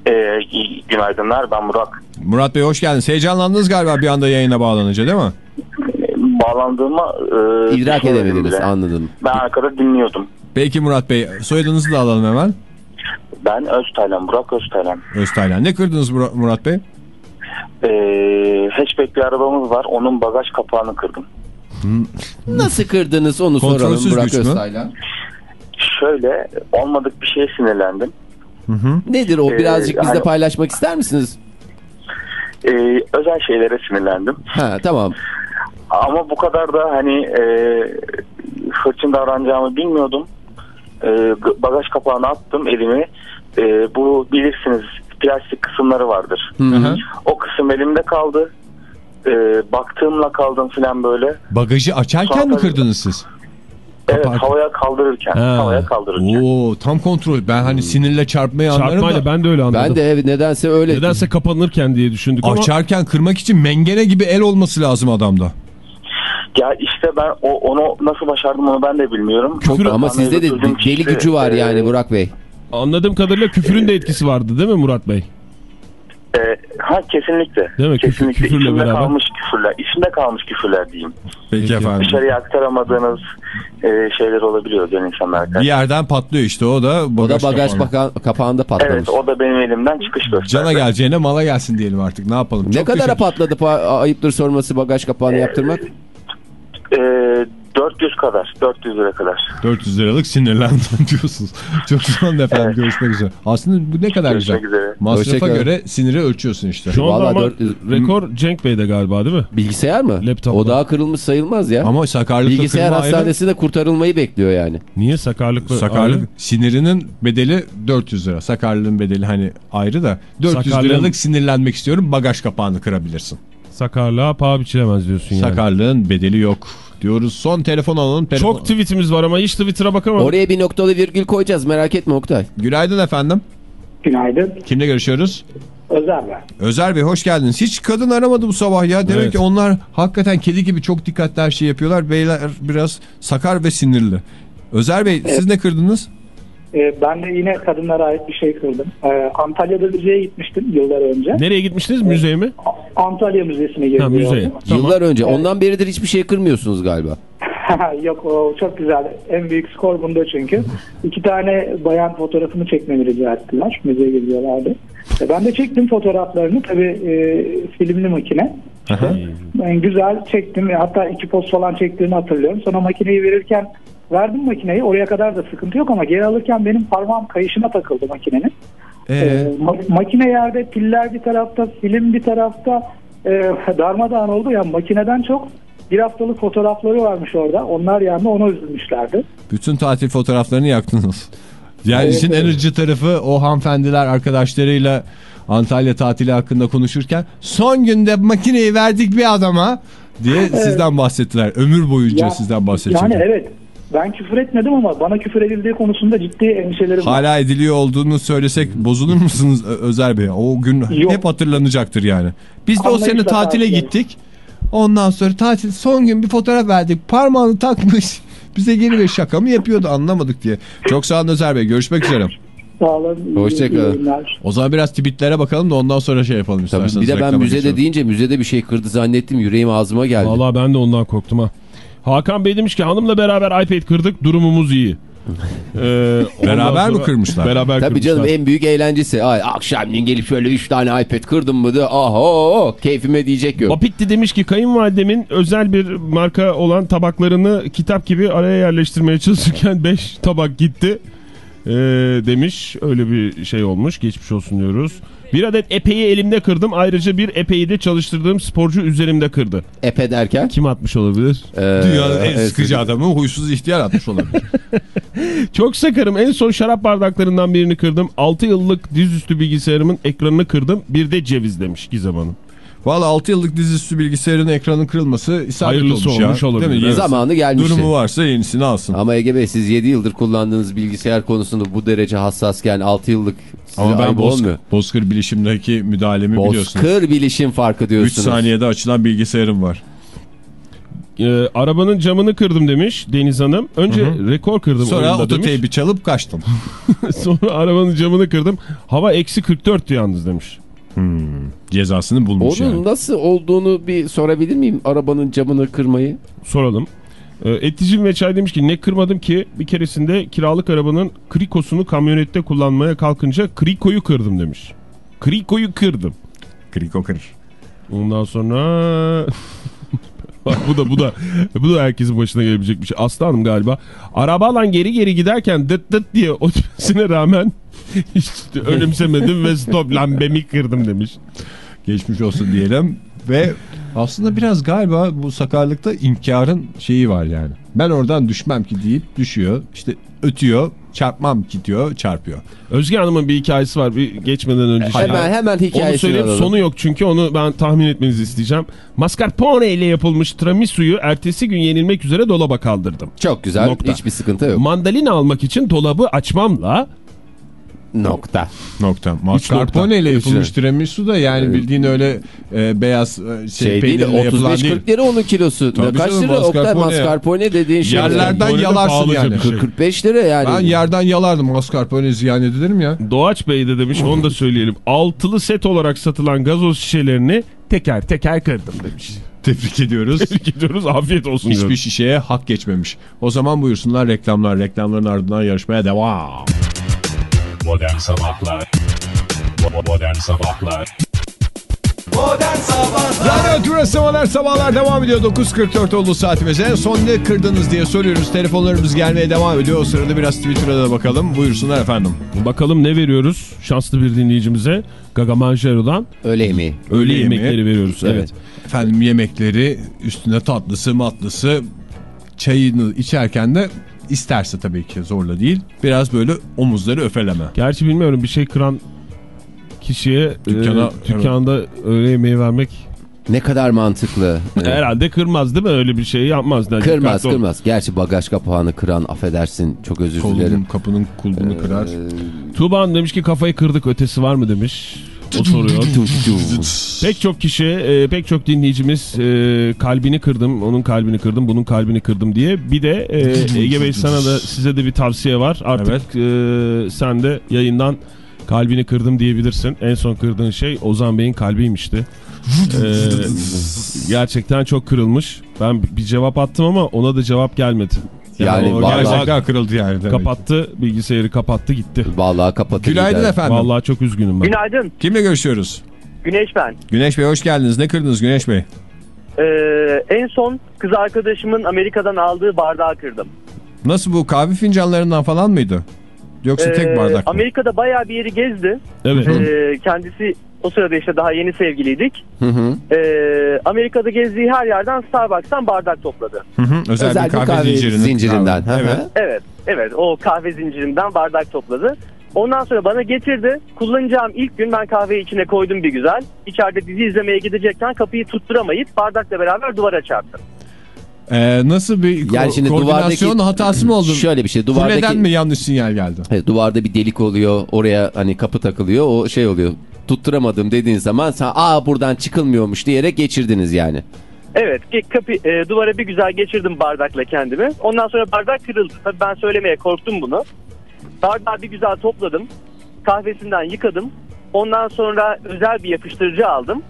I: Ee, günaydınlar ben Burak.
B: Murat Bey hoş geldiniz. Heyecanlandınız galiba bir anda yayına bağlanınca değil mi?
I: Bağlandığıma e,
D: İdrak edemediniz
I: bile.
D: anladım.
I: Ben arkada dinliyordum.
B: Peki Murat Bey soyadınızı da alalım hemen.
I: Ben Öztaylan, Burak Öztaylan.
B: Öztaylan. Ne kırdınız Mur- Murat Bey?
I: Ee, hatchback bir arabamız var. Onun bagaj kapağını kırdım.
D: Nasıl kırdınız onu soralım
B: Kontrolsüz
D: Burak
B: güç mü?
D: Öztay'la.
I: Şöyle olmadık bir şeye sinirlendim.
D: Nedir o
I: Ee,
D: birazcık bizle
I: hani-
D: paylaşmak ister misiniz?
I: Ee, özel şeylere sinirlendim.
D: Ha tamam.
I: Ama bu kadar da hani e, hırçın davranacağımı bilmiyordum. E, bagaj kapağına attım elimi. E, bu bilirsiniz plastik kısımları vardır.
D: Hı -hı.
I: O kısım elimde kaldı. E, baktığımla kaldım filan böyle.
B: Bagajı açarken
I: Sonra
B: mi kırdınız siz?
I: Evet
B: Kapak.
I: havaya kaldırırken.
C: Ha.
I: Havaya kaldırırken.
B: Oo tam kontrol. Ben hani sinirle çarpmayı anlarım
C: Çarpmayla
B: da.
C: ben de öyle anladım.
D: Ben de evet nedense öyle.
C: Nedense kapanırken diye düşündük ama
B: Açarken kırmak için mengene gibi el olması lazım adamda.
I: Ya işte ben o, onu nasıl başardım onu ben de bilmiyorum.
D: Çok,
I: Çok
D: ama sizde de deli gücü var
I: Ee,
D: yani Burak Bey.
C: Anladığım kadarıyla küfürün de etkisi vardı değil mi Murat Bey?
I: E, ha kesinlikle.
C: Değil mi? Küfür-
I: Kesinlikle.
C: küfürle
I: İçimde
C: beraber.
I: kalmış küfürler. İçimde kalmış küfürler diyeyim.
B: Peki,
C: Peki.
B: efendim.
I: Dışarıya aktaramadığınız e, şeyler olabiliyor diyen insanlar.
B: Bir yerden patlıyor işte o da
D: O
B: bagaj,
D: da bagaj
B: kapağına.
D: baka- kapağında patlamış.
I: Evet o da benim elimden çıkış gösterdi.
B: Cana geleceğine mala gelsin diyelim artık ne yapalım.
D: Ne
B: Çok
D: kadara
B: teşekkür-
D: patladı pa- ayıptır sorması bagaj kapağını yaptırmak?
I: E, 400 kadar. 400 lira kadar.
B: 400 liralık sinirlendim <laughs> diyorsunuz. Çok sağ olun efendim
I: Evet.
B: görüşmek üzere. Aslında bu ne kadar
I: Görüşmek
B: güzel.
I: üzere.
B: Masrafa
D: Hoşça kalın.
B: göre siniri ölçüyorsun işte.
C: Şu anda
D: Vallahi
C: ama
D: 400
C: rekor Cenk Bey'de galiba değil mi?
D: Bilgisayar mı?
C: Laptopla.
D: O daha kırılmış sayılmaz ya.
B: Ama sakarlıkla
D: Bilgisayar
B: kırma ayrı.
D: hastanesi de kurtarılmayı bekliyor yani.
C: Niye sakarlıklı?
B: Sakarlık
C: ayrı?
B: sinirinin bedeli 400 lira. Sakarlığın bedeli hani ayrı da 400
C: Sakarlığın-
B: liralık sinirlenmek istiyorum bagaj kapağını kırabilirsin.
C: Sakarlığa paha biçilemez diyorsun yani.
B: Sakarlığın bedeli yok diyoruz. Son telefon alalım. Telefon...
C: Çok tweetimiz var ama hiç Twitter'a bakamadım.
D: Oraya bir noktalı virgül koyacağız merak etme Oktay.
B: Günaydın efendim.
J: Günaydın.
B: Kimle görüşüyoruz?
J: Özer ben.
B: Özer Bey hoş geldiniz. Hiç kadın aramadı bu sabah ya. Demek
C: Evet.
B: ki onlar hakikaten kedi gibi çok dikkatli her şeyi yapıyorlar. Beyler biraz sakar ve sinirli. Özer Bey siz ne kırdınız?
J: Ee, ben de yine kadınlara ait bir şey kırdım. Ee, Antalya'da müzeye gitmiştim yıllar önce.
C: Nereye gitmiştiniz? Müzeye mi?
J: Antalya Müzesi'ne
C: Ha, müzeye. Tamam.
D: Yıllar önce ondan beridir hiçbir şey kırmıyorsunuz galiba. <laughs>
J: Yok o çok güzel. En büyük skor bunda çünkü. İki tane bayan fotoğrafını çekmemi rica ettiler. Müzeye geziyorlardı. E, ben de çektim fotoğraflarını. Tabii e, filmli makine. Ben güzel çektim. Hatta iki poz falan çektiğimi hatırlıyorum. Sonra makineyi verirken verdim makineyi. Oraya kadar da sıkıntı yok ama geri alırken benim parmağım kayışına takıldı makinenin.
B: Ee,
J: Ee, ma- makine yerde piller bir tarafta, film bir tarafta e, darmadağın oldu. Yani makineden çok bir haftalık fotoğrafları varmış orada. Onlar yani ona üzülmüşlerdi.
B: bütün tatil fotoğraflarını yaktınız. Yani
J: Evet,
B: işin en
J: evet.
B: acı tarafı o hanımefendiler arkadaşlarıyla Antalya tatili hakkında konuşurken son günde makineyi verdik bir adama diye sizden bahsettiler. Ömür boyunca
J: Ya-
B: sizden bahsedecekler.
J: Yani evet ben küfür etmedim ama bana küfür edildiği konusunda ciddi endişelerim var.
B: Hala ediliyor olduğunu söylesek bozulur musunuz Özer Bey? O gün
J: Yok.
B: hep hatırlanacaktır yani. Biz de o
J: Anlayışla
B: sene tatile
J: karşılarım.
B: gittik. Ondan sonra tatil son gün bir fotoğraf verdik. Parmağını takmış. <laughs> Bize geri bir şaka mı yapıyordu anlamadık diye. Çok sağ olun Özer Bey. Görüşmek üzere.
J: Sağ olun. iyi-
D: Hoşça
J: iyi
D: kalın.
J: yayınlar.
B: O zaman biraz tweetlere bakalım da ondan sonra şey yapalım
D: Tabii bir de ben müzede
B: geçelim.
D: deyince müzede bir şey kırdı zannettim yüreğim ağzıma geldi.
C: Vallahi ben de ondan korktum ha. Hakan Bey demiş ki hanımla beraber iPad kırdık durumumuz iyi. <laughs> Ee,
B: Beraber mi kırmışlar?
C: Beraber
D: Tabii
C: kırmışlar.
D: canım en büyük eğlencesi. Ay, akşamleyin gelip şöyle 3 tane iPad kırdım mı da aho keyfime diyecek yok.
C: Vapitti demiş ki kayınvalidemin özel bir marka olan tabaklarını kitap gibi araya yerleştirmeye çalışırken 5 tabak gitti. Ee, demiş öyle bir şey olmuş geçmiş olsun diyoruz. Bir adet epeyi elimde kırdım ayrıca bir epeyi de çalıştırdığım sporcu üzerimde kırdı.
D: Epe derken?
C: Kim atmış olabilir?
D: Ee,
B: Dünyanın en
D: evet,
B: sıkıcı adamı huysuz ihtiyar atmış olabilir. <laughs>
C: Çok sakarım en son şarap bardaklarından birini kırdım. 6 yıllık dizüstü bilgisayarımın ekranını kırdım. Bir de ceviz demiş Gizem Hanım.
B: Valla 6 yıllık dizüstü bilgisayarın ekranın kırılması isabet
C: Hayırlısı
B: olmuş,
C: olmuş
B: ya.
C: olabilir.
B: Değil mi?
C: Evet.
D: Zamanı gelmişti.
B: Durumu varsa yenisini alsın.
D: Ama Ege Bey siz 7 yıldır kullandığınız bilgisayar konusunda bu derece hassasken 6 yıllık
B: Ama ben
D: ayıp
B: Boz,
D: olmuyor.
B: Bozkır bilişimdeki müdahalemi biliyorsunuz.
D: Bozkır bilişim farkı
B: 3
D: diyorsunuz.
B: saniyede açılan bilgisayarım var.
C: Ee, arabanın camını kırdım demiş Deniz Hanım. Önce rekor kırdım
B: Sonra ototeybi çalıp kaçtım. <laughs>
C: Sonra arabanın camını kırdım. Hava eksi 44'tü yalnız demiş.
B: Cezasını bulmuş
D: Onun
B: yani.
D: nasıl olduğunu bir sorabilir miyim? Arabanın camını kırmayı.
C: Soralım. Ee, Eticim ve Çay demiş ki ne kırmadım ki bir keresinde kiralık arabanın krikosunu kamyonette kullanmaya kalkınca krikoyu kırdım demiş. Krikoyu kırdım.
B: Kriko kır.
C: Ondan sonra <laughs> Bak bu da bu da bu da herkesin başına gelebilecek bir şey. Aslı Hanım galiba arabayla geri geri giderken dıt dıt diye ötmesine rağmen <laughs> hiç önemsemedim ve stop lambemi kırdım demiş.
B: Geçmiş olsun diyelim. Ve aslında biraz galiba bu sakarlıkta inkarın şeyi var yani. Ben oradan düşmem ki deyip düşüyor. İşte ötüyor. Çarpmam ki diyor çarpıyor.
C: Özge Hanım'ın bir hikayesi var. Bir geçmeden önce. şey-
D: Hemen hemen
C: Onu
D: hikayesini
C: söyleyeyim
D: alalım.
C: sonu yok çünkü onu ben tahmin etmenizi isteyeceğim. Mascarpone ile yapılmış tiramisu'yu ertesi gün yenilmek üzere dolaba kaldırdım.
D: Çok güzel.
C: Nokta.
D: Hiçbir sıkıntı yok.
C: Mandalina almak için dolabı açmamla
D: Nokta.
B: Nokta. Mascarpone ile yapılmış tiramisu da yani bildiğin öyle e, beyaz e, şey,
D: Şey değil
B: peynirle yapılan değil.
D: 35-40 lira onun kilosu.
B: Tabii
D: Kaç
B: canım,
D: lira Oktay
B: mascarpone
D: dediğin şey.
B: Yerlerden
C: de
B: yalarsın yani.
C: şey.
D: 45 lira yani.
B: Ben yerden yalardım mascarpone ziyan ederim ya.
C: Doğaç Bey de demiş onu da söyleyelim. Altılı set olarak satılan gazoz şişelerini teker teker kırdım demiş.
B: Tebrik ediyoruz.
C: Tebrik ediyoruz afiyet olsun
B: Hiçbir
C: diyoruz.
B: şişeye hak geçmemiş. O zaman buyursunlar reklamlar. Reklamların ardından yarışmaya devam.
A: Modern Sabahlar Bo- Modern Sabahlar
B: Radyo Turası Modern Sabahlar devam ediyor. 9.44 oldu saatimiz. En son ne kırdınız diye soruyoruz. Telefonlarımız gelmeye devam ediyor. O sırada biraz Twitter'a da bakalım. Buyursunlar efendim.
C: Bakalım ne veriyoruz şanslı bir dinleyicimize. Gaga Manjero'dan
D: Öyle yemeği.
C: öğle
B: Öğle yemeği.
C: yemekleri veriyoruz. Evet.
B: Efendim yemekleri üstüne tatlısı matlısı çayını içerken de isterse tabii ki zorla değil. Biraz böyle omuzları öfeleme.
C: Gerçi bilmiyorum bir şey kıran kişiye
B: Dükkana-
C: e, dükkanda öğle yemeği vermek
D: Ne kadar mantıklı. Evet. <laughs>
C: herhalde kırmaz değil mi? Öyle bir şey yapmaz.
D: Kırmaz
C: dikkatli ol.
D: kırmaz. Gerçi bagaj kapağını kıran affedersin çok özür
B: Kolunun
D: dilerim.
B: kapının kulbunu kırar.
C: Tuğba Hanım demiş ki kafayı kırdık ötesi var mı demiş. O soruyor. Pek çok kişi, e, pek çok dinleyicimiz e, kalbini kırdım, onun kalbini kırdım, bunun kalbini kırdım diye. Bir de e, Ege Bey sana da size de bir tavsiye var. Artık e, sen de yayından kalbini kırdım diyebilirsin. En son kırdığın şey Ozan Bey'in kalbiymişti. E, gerçekten çok kırılmış. Ben bir cevap attım ama ona da cevap gelmedi.
D: Yani
C: o
D: vallahi-
B: Gerçekten kırıldı yani. demek.
C: kapattı, bilgisayarı kapattı gitti.
D: Vallahi kapatın.
B: Günaydın
D: gider.
B: efendim.
C: Vallahi çok üzgünüm ben.
K: Günaydın.
B: Kimle görüşüyoruz?
K: Güneş ben.
B: Güneş Bey hoş geldiniz. Ne kırdınız Güneş Bey?
K: Ee, en son kız arkadaşımın Amerika'dan aldığı bardağı kırdım.
B: Nasıl bu kahve fincanlarından falan mıydı? Yoksa tek
K: Ee,
B: bardak mı?
K: Amerika'da bayağı bir yeri gezdi.
C: Evet.
K: Ee, kendisi o sırada işte daha yeni sevgiliydik.
D: Hı hı.
K: Ee, Amerika'da gezdiği her yerden Starbucks'tan bardak topladı.
B: Hı hı, Özel,
D: Özel
B: bir kahve, zincirinin.
D: zincirinden. Hı.
B: Evet.
K: Evet, evet o kahve zincirinden bardak topladı. Ondan sonra bana getirdi. Kullanacağım ilk gün ben kahveyi içine koydum bir güzel. İçeride dizi izlemeye gidecekken kapıyı tutturamayıp bardakla beraber duvara çarptım.
B: Ee, nasıl bir
D: Yani şimdi
B: koordinasyon hatası mı oldu?
D: Şöyle bir şey. Duvardaki,
B: Kuleden mi yanlış sinyal geldi?
D: Evet, duvarda bir delik oluyor. Oraya hani kapı takılıyor. O şey oluyor. Tutturamadım dediğin zaman sen aa buradan çıkılmıyormuş diyerek geçirdiniz yani.
K: Evet, kapı e, duvara bir güzel geçirdim bardakla kendimi. Ondan sonra bardak kırıldı. Tabii ben söylemeye korktum bunu. Bardağı bir güzel topladım. Kahvesinden yıkadım. Ondan sonra özel bir yapıştırıcı aldım.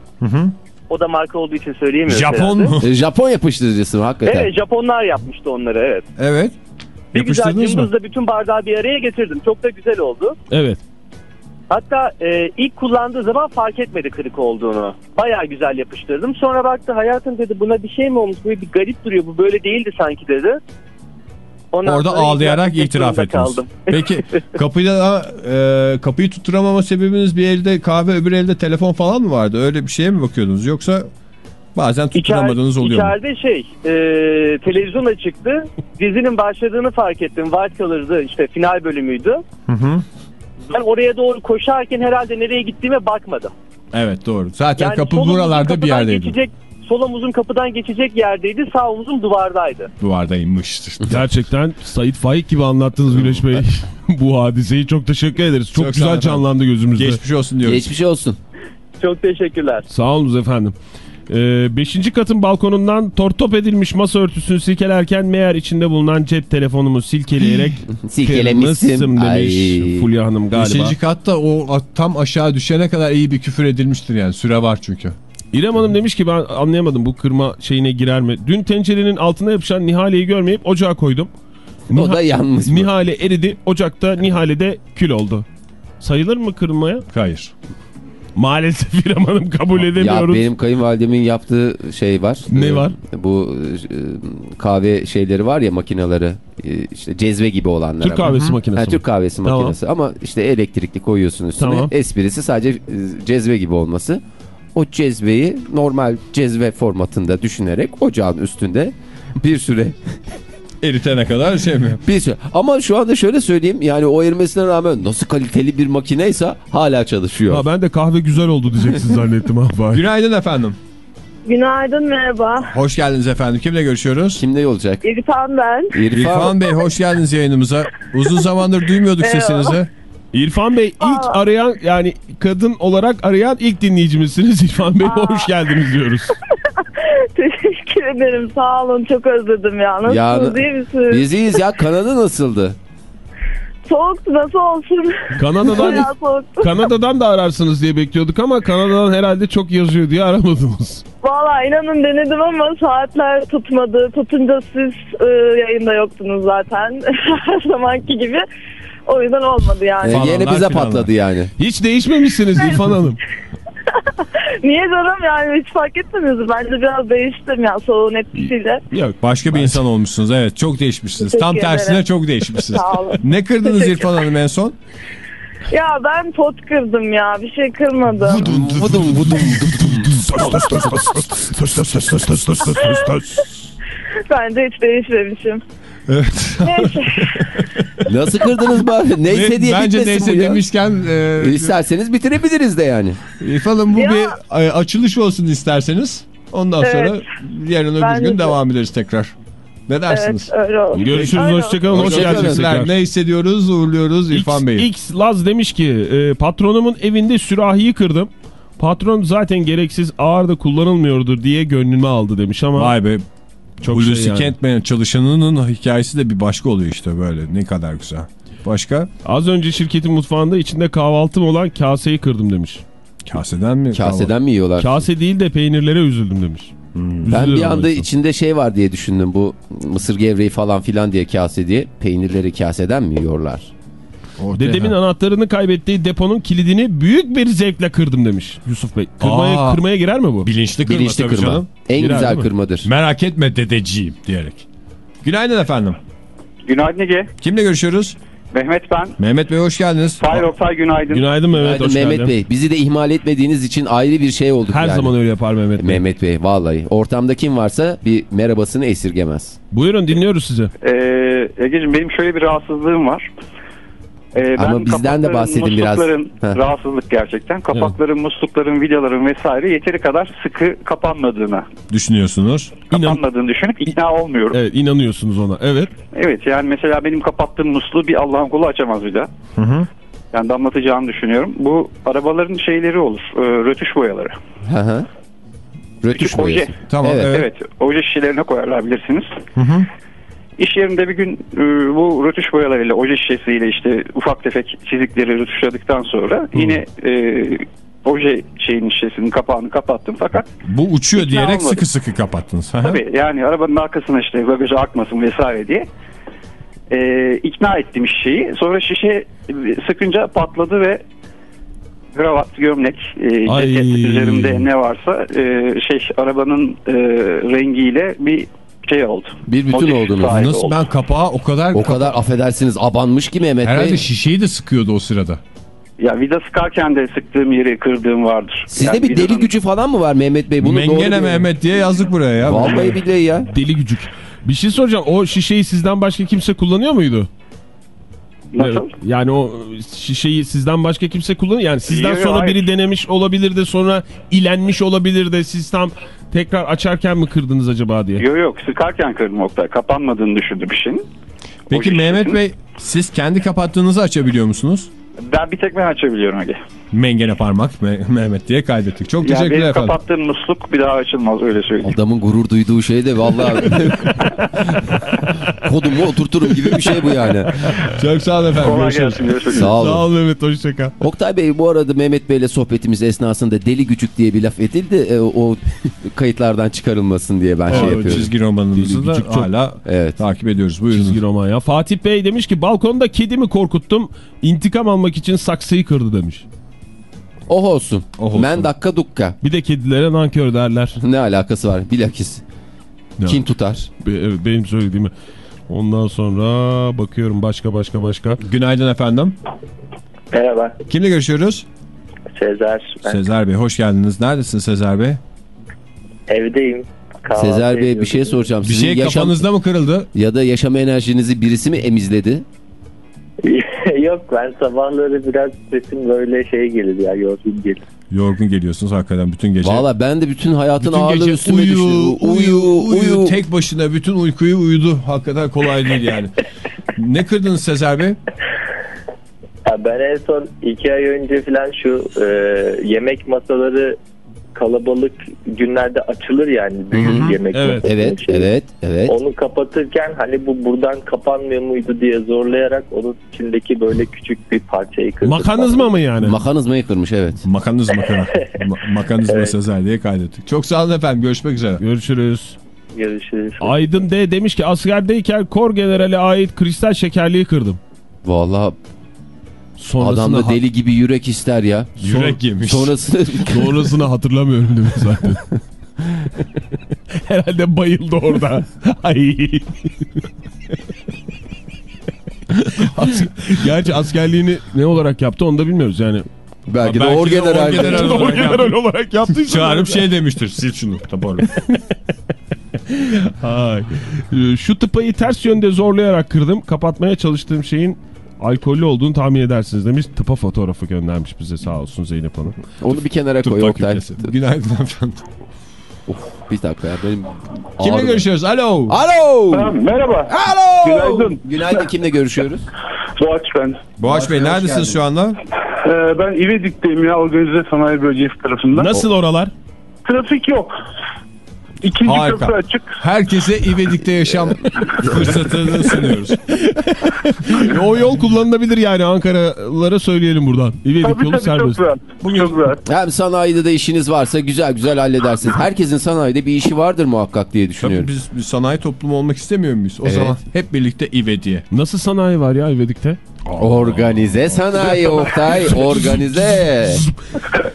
K: O da marka olduğu için söyleyemiyorum.
B: Japon
K: herhalde.
B: mu?
D: E, Japon yapıştırıcısı mı hakikaten?
K: Evet, Japonlar yapmıştı onları evet.
B: Evet.
K: Bir güzel
B: Yapıştırdınız mı?
K: cımbızla bütün bardağı bir araya getirdim. Çok da güzel oldu.
C: Evet.
K: Hatta e, ilk kullandığı zaman fark etmedi kırık olduğunu. Bayağı güzel yapıştırdım. Sonra baktı hayatım dedi buna bir şey mi olmuş? Bu bir garip duruyor. Bu böyle değildi sanki dedi.
L: Ondan
B: Orada ağlayarak itiraf ettiniz.
L: kaldım. <laughs>
B: Peki kapıda da, e, kapıyı tutturamama sebebiniz bir elde kahve öbür elde telefon falan mı vardı? Öyle bir şeye mi bakıyordunuz yoksa bazen tutturamadığınız oluyor mu?
K: İçeride şey e, televizyon açıktı. Dizinin başladığını fark ettim. White Color'dı işte final bölümüydü.
B: Hı hı.
K: Ben oraya doğru koşarken herhalde nereye gittiğime bakmadım.
B: Evet doğru. Zaten
K: Yani
B: kapı buralarda bir yerdeydi.
K: Geçecek, sol omuzum kapıdan geçecek yerdeydi. Sağ omuzum duvardaydı.
B: Duvardaymıştır. <laughs>
C: Gerçekten Sait Faik gibi anlattınız Güneş Bey. <laughs> Bu hadiseyi çok teşekkür ederiz. Çok,
B: Çok
C: güzel canlandı gözümüzde.
B: Geçmiş olsun diyoruz.
D: Geçmiş olsun.
K: Çok teşekkürler.
C: Sağ olunuz efendim. Ee, beşinci katın balkonundan tortop edilmiş masa örtüsünü silkelerken meğer içinde bulunan cep telefonumu silkeleyerek <laughs>
D: Silkelemişsin.
C: kırmışsın demiş
D: Ay.
C: Fulya Hanım galiba.
B: Beşinci katta o tam aşağı düşene kadar iyi bir küfür edilmiştir yani. Süre var çünkü.
C: İrem Hanım demiş ki ben anlayamadım bu kırma şeyine girer mi? Dün tencerenin altına yapışan Nihale'yi görmeyip ocağa koydum.
D: O da yanmış mı?
C: Nihale eridi. Ocakta Nihale de kül oldu. Sayılır mı kırmaya?
B: Hayır.
C: Maalesef İrem Hanım kabul
D: Ya
C: edemiyoruz.
D: benim kayınvalidemin yaptığı şey var.
C: Ne
D: Ee,
C: var?
D: Bu e, kahve şeyleri var ya makineleri. e, işte cezve gibi olanlar.
C: Türk
D: ama.
C: kahvesi makinesi.
D: Ha? Türk kahvesi
C: Tamam.
D: makinesi ama işte elektrikli koyuyorsun üstüne.
C: Tamam.
D: Esprisi sadece e, cezve gibi olması. O cezveyi normal cezve formatında düşünerek ocağın üstünde bir süre <laughs>
B: Eritene kadar şey mi?
D: bir süre. Ama şu anda şöyle söyleyeyim yani o erimesine rağmen nasıl kaliteli bir makineyse hala çalışıyor.
C: Ha, ben de kahve güzel oldu diyeceksin zannettim ha.
B: Günaydın efendim.
M: Günaydın merhaba.
B: Hoş geldiniz efendim. Kimle görüşüyoruz?
D: Kimde olacak?
M: İrfan ben.
D: İrfan.
B: İrfan Bey hoş geldiniz yayınımıza. Uzun zamandır duymuyorduk
M: Merhaba.
B: sesinizi.
C: İrfan Bey ilk
M: Aa.
C: arayan yani kadın olarak arayan ilk dinleyicimizsiniz. <laughs> İrfan Bey
M: Aa.
C: hoş geldiniz diyoruz. <laughs>
M: Teşekkür ederim. Sağ olun. Çok özledim ya. Nasılsınız?
D: Ya,
M: iyi misiniz?
D: Biz iyiyiz ya Kanada nasıldı?
M: Soğuktu. Nasıl olsun?
C: Kanada'dan. <laughs> Kanada'dan da ararsınız diye bekliyorduk ama Kanada'dan herhalde çok yazıyor diye aramadınız.
M: Valla inanın denedim ama saatler tutmadı. Tutunca siz e, yayında yoktunuz zaten. Her zamanki gibi. O yüzden olmadı yani.
D: Ee, yine bize patladı yani.
C: Hiç değişmemişsiniz İrfan Hanım. <laughs>
M: Niye canım yani hiç fark mi? Bence biraz değiştim ya soğuğun etkisiyle.
C: Yok
B: Başka bir insan olmuşsunuz. Evet çok değişmişsiniz.
M: Teşekkür
B: Tam tersine
M: ederim.
B: çok değişmişsiniz. <laughs>
M: Sağ olun.
B: ne kırdınız
M: Teşekkür
B: İrfan Hanım en son?
M: Ya ben pot kırdım ya. Bir şey kırmadım. <laughs> Bence hiç değişmemişim.
B: Evet.
M: Neyse. <laughs>
D: Nasıl kırdınız bari? Neyse
B: Ne-
D: diye
B: Bence neyse
D: bu ya.
B: demişken e,
D: İsterseniz bitirebiliriz de yani.
B: Hanım bu
M: Ya.
B: bir e, açılış olsun isterseniz. Ondan
M: Evet.
B: sonra yarın öbür
M: Bence
B: gün
M: de.
B: devam ederiz tekrar. Ne dersiniz?
M: evet öyle
C: görüşürüz
M: Öyle
C: hoşçakalın hoş
D: Hoşça
C: geldiniz.
B: Ne hissediyoruz? Uğurluyoruz İrfan Bey'i.
C: X Laz demiş ki e, patronumun evinde sürahiyi kırdım. Patron zaten gereksiz ağır da kullanılmıyordur diye gönlüme aldı demiş ama
B: Vay be.
C: Çok
B: Hulusi
C: şey yani.
B: Kentmen çalışanının hikayesi de bir başka oluyor işte böyle. Ne kadar güzel. Başka?
C: Az önce şirketin mutfağında içinde kahvaltım olan kaseyi kırdım demiş.
B: Kaseden mi?
D: Kaseden mi yiyorlar?
C: Kase değil de peynirlere üzüldüm demiş.
D: ben
C: Üzülüyorum
D: bir anda
C: yüzden.
D: içinde şey var diye düşündüm. Bu mısır gevreği falan filan diye kase diye. Peynirleri kaseden mi yiyorlar?
B: Ortaya-
C: Dedemin anahtarını kaybettiği deponun kilidini büyük bir zevkle kırdım demiş Yusuf Bey. Kırmaya,
B: Aa.
C: kırmaya girer mi bu?
B: Bilinçli kırma.
D: Bilinçli kırma.
B: canım.
D: En
C: Girer
D: güzel kırmadır.
B: Merak etme dedeciğim diyerek. Günaydın efendim.
N: Günaydın Ege.
B: Kimle görüşüyoruz?
N: Mehmet ben.
B: Mehmet Bey hoş geldiniz.
N: Fahir Oktay günaydın.
C: Günaydın Mehmet
D: Günaydın
C: hoş
D: Mehmet
C: geldin.
D: Bey. Bizi de ihmal etmediğiniz için ayrı bir şey olduk
C: Her
D: yani.
C: zaman öyle yapar Mehmet Bey.
D: Mehmet Bey vallahi. Ortamda kim varsa bir merhabasını esirgemez.
C: Buyurun dinliyoruz sizi.
N: Ee, Ege'cim benim şöyle bir rahatsızlığım var. Ee,
D: Ama bizden de
N: kapakların,
D: bahsedin biraz. <laughs>
N: Rahatsızlık gerçekten. Kapakların, muslukların, vidaların vesaire yeteri kadar sıkı kapanmadığını,
B: Düşünüyorsunuz.
C: İnan
N: kapanmadığını düşünüp ikna olmuyorum.
C: evet inanıyorsunuz ona. Evet.
N: Evet yani mesela benim kapattığım musluğu bir Allah'ın kulu açamaz bir daha.
B: Hı hı.
N: Yani damlatacağını düşünüyorum. Bu arabaların şeyleri olur. e, rötuş boyaları.
D: Hı hı. Rötuş
N: Küçük oje.
D: boyası.
B: Tamam
D: Evet.
B: evet.
N: Evet. oje şişelerine koyarlar bilirsiniz.
B: Hı hı.
N: İş yerinde bir gün e, bu rötuş boyalarıyla, oje şişesiyle işte ufak tefek çizikleri rötuşladıktan sonra yine e, oje şeyin şişesinin kapağını kapattım fakat
B: Bu uçuyor diyerek
N: olmadı.
B: sıkı sıkı kapattınız.
N: Tabii yani arabanın arkasına işte bagaja akmasın vesaire diye e, ikna ettim şişeyi. Sonra şişe sıkınca patladı ve kravat, gömlek, e, ceket üzerinde ne varsa e, şey arabanın e, rengiyle bir şey oldu.
D: Bir bütün oldunuz.
B: Nasıl
N: oldu.
B: ben kapağı o kadar...
D: O kadar affedersiniz abanmış ki Mehmet
B: Herhalde
D: Bey.
B: şişeyi de sıkıyordu o sırada.
N: Ya vida sıkarken de sıktığım yeri kırdığım vardır.
D: Sizde
N: Yani
D: bir deli
N: vidanın-
D: gücü falan mı var Mehmet Bey? Bunu doğru
B: Mengene Mehmet diye yazdık buraya ya.
D: Vallahi billahi ya.
C: Deli gücük. Bir şey soracağım. O şişeyi sizden başka kimse kullanıyor muydu?
N: Nasıl?
C: Yani o şişeyi sizden başka kimse kullanıyor. Yani sizden
N: Yok,
C: sonra
N: hayır.
C: biri denemiş olabilir de sonra ilenmiş olabilir de siz tam tekrar açarken mi kırdınız acaba diye.
N: Yok yok sıkarken kırdım Oktay. Kapanmadığını düşündü bir şeyin.
B: Peki Mehmet Bey siz kendi kapattığınızı açabiliyor musunuz?
N: Ben bir tek ben açabiliyorum Ege.
B: Mengene parmak Me- Mehmet diye kaydettik. Çok
N: Yani
B: teşekkürler efendim.
N: kapattığım musluk bir daha açılmaz öyle söyleyeyim.
D: Adamın gurur duyduğu şey de vallahi <laughs> kodumu oturturum gibi bir şey bu yani.
B: Çok sağ olun efendim.
N: Kolay gelsin. Görüşürüz.
D: Sağ olun.
C: Sağ ol Mehmet hoşçakal.
D: Oktay Bey bu arada Mehmet Bey'le sohbetimiz esnasında deli gücük diye bir laf edildi. E, o <laughs> kayıtlardan çıkarılmasın diye ben şey
B: O
D: yapıyorum.
B: çizgi romanımızı da
C: Küçük çok-
B: hala
D: Evet.
B: takip ediyoruz. Buyurun.
C: Çizgi roman ya. Fatih Bey demiş ki balkonda kedimi korkuttum. İntikam almak için saksıyı kırdı demiş.
D: Oh olsun.
B: Oh olsun.
D: Men dakika dukka.
C: Bir de kedilere nankör derler.
D: Ne alakası var? Bilakis.
C: Ya.
D: Kin tutar.
C: Be- evet, benim söylediğimi. Ondan sonra bakıyorum başka başka başka.
B: Günaydın efendim.
K: Merhaba.
B: Kimle görüşüyoruz?
K: Sezer. Ben
B: Sezer Bey hoş geldiniz. Neredesin Sezer Bey?
K: evdeyim. Kahvaltı
D: Sezer Bey bir şey soracağım.
B: Bir
D: Sizin
B: şey
D: yaşam
B: kafanızda mı kırıldı?
D: ya da yaşam enerjinizi birisi mi emizledi? <laughs>
K: Yok ben sabahları biraz sesim böyle şey gelir ya yorgun gelir.
B: Yorgun geliyorsunuz hakikaten bütün gece.
D: Valla ben de bütün hayatın
B: bütün
D: ağırlığı
B: gece
D: üstüme
B: uyu,
D: düşüyor.
B: uyu, uyu,
D: uyu.
B: Tek başına bütün uykuyu uyudu. Hakikaten kolay değil yani. <laughs> ne kırdınız Sezer Bey?
K: Ya ben en son iki ay önce falan şu e, yemek masaları kalabalık günlerde açılır yani büyük yemek
C: Evet.
D: Evet,
K: şey.
D: evet, evet.
K: Onu kapatırken hani bu buradan kapanmıyor muydu diye zorlayarak onun içindeki böyle küçük bir parçayı kırdım.
C: Makanızma mı yani?
D: Makanızmayı kırmış evet.
B: Makanızma kıran. <laughs> Ma- makanızma
K: Evet.
B: Sezer diye kaydettik. Çok sağ olun efendim. Görüşmek üzere.
C: Görüşürüz.
K: Görüşürüz.
C: Aydın D demiş ki askerdeyken kor generale ait kristal şekerliği kırdım.
D: Valla
C: Sonrasında
D: adam da
C: ha-
D: deli gibi yürek ister ya.
B: Yürek yemiş.
D: Sonrasında <laughs>
C: Sonrasını hatırlamıyorum demiş zaten. <laughs> Herhalde bayıldı orada. Ay. As- Gerçi askerliğini ne olarak yaptı onu da bilmiyoruz yani.
D: belki de
B: Belki de
D: orgeneral.
B: orgeneral olarak
C: Orgeneral olarak yaptıysa.
B: Çağırıp şey demiştir. Sil şunu.
C: Ee, <laughs> Şu tıpayı ters yönde zorlayarak kırdım. Kapatmaya çalıştığım şeyin alkollü olduğunu tahmin edersiniz demiş. Tıpa fotoğrafı göndermiş bize sağ olsun Zeynep Hanım.
D: Onu bir kenara koy Oktay.
B: Günaydın efendim.
D: Bir dakika ya benim
B: Kimle
D: ağrım-
B: görüşüyoruz? Alo.
D: Alo.
G: Merhaba.
D: Alo.
G: Günaydın.
D: Günaydın kimle görüşüyoruz?
G: Doğaç ben.
B: Boğaç Bey neredesiniz şu anda?
G: Ee, ben İvedik'teyim ya organize sanayi bölgesi tarafından.
C: Nasıl oralar?
G: Trafik yok. İkinci
B: Harika.
G: köprü açık.
B: Herkese İvedik'te yaşam <laughs> fırsatını sunuyoruz.
C: E, o yol kullanılabilir yani Ankaralılara söyleyelim buradan. İvedik
G: Tabii
C: yolu
G: tabii
C: serbest.
G: çok rahat.
B: Bugün-
G: Çok rahat.
D: Hem sanayide de işiniz varsa güzel güzel halledersiniz. Herkesin sanayide bir işi vardır muhakkak diye
B: Tabii
D: düşünüyorum.
B: biz bir sanayi toplumu olmak istemiyor muyuz? O
D: Evet.
B: zaman hep birlikte İvedi'ye.
C: Nasıl sanayi var ya İvedik'te?
D: Organize sanayi Oktay, <laughs> organize.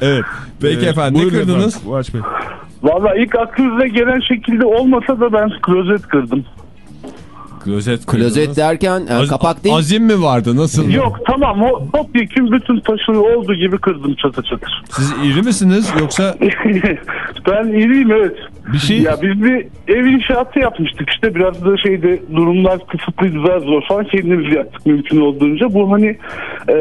B: Evet. Peki
C: Ee,
B: efendim ne kırdınız?
C: efendim.
G: Valla ilk aklınıza gelen şekilde olmasa da ben klozet kırdım.
B: Klozet
D: Klozet derken e,
B: Az-
D: kapak değil.
B: Azim mi vardı? Nasıl?
G: Yok tamam o topyekun bütün taşını olduğu gibi kırdım çatı çatır.
B: Siz iri misiniz yoksa <laughs>
G: ben iriyim evet.
C: Bir şey
G: Ya biz bir ev inşaatı yapmıştık işte biraz da şeyde durumlar kısıtlıydı biraz zor falan kendimiz yaptık mümkün olduğunca. Bu hani e,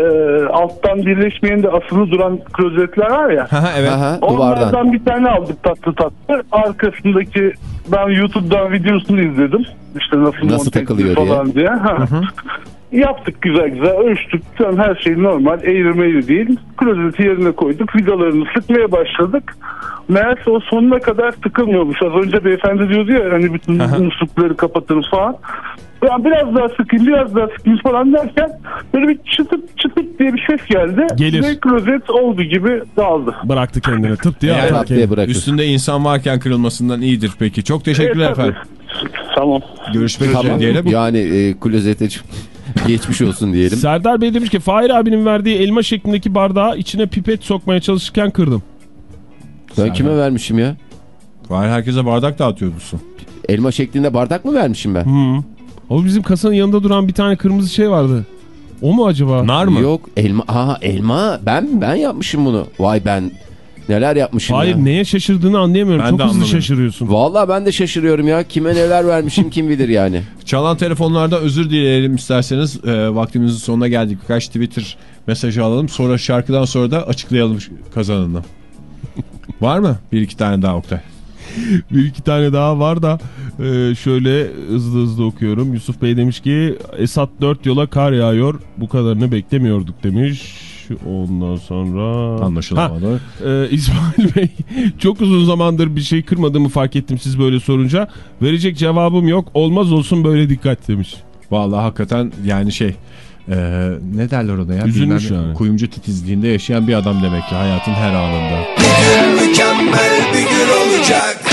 G: alttan birleşmeyen de asılı duran klozetler var ya.
B: Ha, evet.
D: Aha, duvardan.
G: Onlardan bir tane aldık tatlı tatlı. Arkasındaki ben YouTube'dan videosunu izledim. İşte nasıl,
D: Nasıl takılıyor
G: falan diye. <laughs> Ha. Yaptık güzel güzel ölçtük. Tam her şey normal eğri değil. Klozeti yerine koyduk. Vidalarını sıkmaya başladık. Meğerse o sonuna kadar tıkılmıyormuş. Az önce beyefendi diyordu ya hani bütün muslukları kapatırız falan. Ben biraz daha sıkayım biraz daha sıkayım falan derken böyle bir çıtıp çıtıp diye bir ses geldi.
C: Gelir.
G: Ve klozet oldu gibi dağıldı.
C: bıraktı kendini tıp diye
B: Yani
D: diye bırakır.
B: Üstünde insan varken kırılmasından iyidir peki. Çok teşekkürler
G: Evet,
B: efendim.
G: Tamam.
B: Görüşmek üzere
D: Tamam.
B: diyelim.
D: Yani e, klozete <laughs> geçmiş olsun diyelim.
C: Serdar Bey demiş ki Fahir abinin verdiği elma şeklindeki bardağı içine pipet sokmaya çalışırken kırdım.
D: Ben kime vermişim ya?
B: Var herkese bardak dağıtıyorsun.
D: Elma şeklinde bardak mı vermişim ben?
C: Hı. O bizim kasanın yanında duran bir tane kırmızı şey vardı. O mu acaba?
B: Nar mı?
D: Yok elma. Aa elma. Ben ben yapmışım bunu. Vay ben neler yapmışım
C: Hayır
D: ya.
C: neye şaşırdığını anlayamıyorum.
B: Ben
C: Çok hızlı
B: anlamadım.
C: şaşırıyorsun.
D: Vallahi ben de şaşırıyorum ya. Kime neler vermişim kim bilir yani. <laughs>
B: Çalan telefonlardan özür dileyelim isterseniz. E, vaktimizin sonuna geldik. Birkaç Twitter mesajı alalım. Sonra şarkıdan sonra da açıklayalım kazanını. <laughs> Var mı? Bir iki tane daha Oktay. <laughs>
C: Bir iki tane daha var da e, şöyle hızlı hızlı okuyorum. Yusuf Bey demiş ki Esat 4 yola kar yağıyor. Bu kadarını beklemiyorduk demiş. Ondan sonra...
B: Anlaşılamadı.
C: Ha, e, <laughs> İsmail Bey çok uzun zamandır bir şey kırmadığımı fark ettim siz böyle sorunca. Verecek cevabım yok. Olmaz olsun böyle dikkat demiş.
B: Vallahi hakikaten yani şey e, ne derler ona ya?
C: Üzülmüş
B: Bilmem
C: yani.
B: Kuyumcu titizliğinde yaşayan bir adam demek ki hayatın her anında.
L: Mükemmel bir gün olacak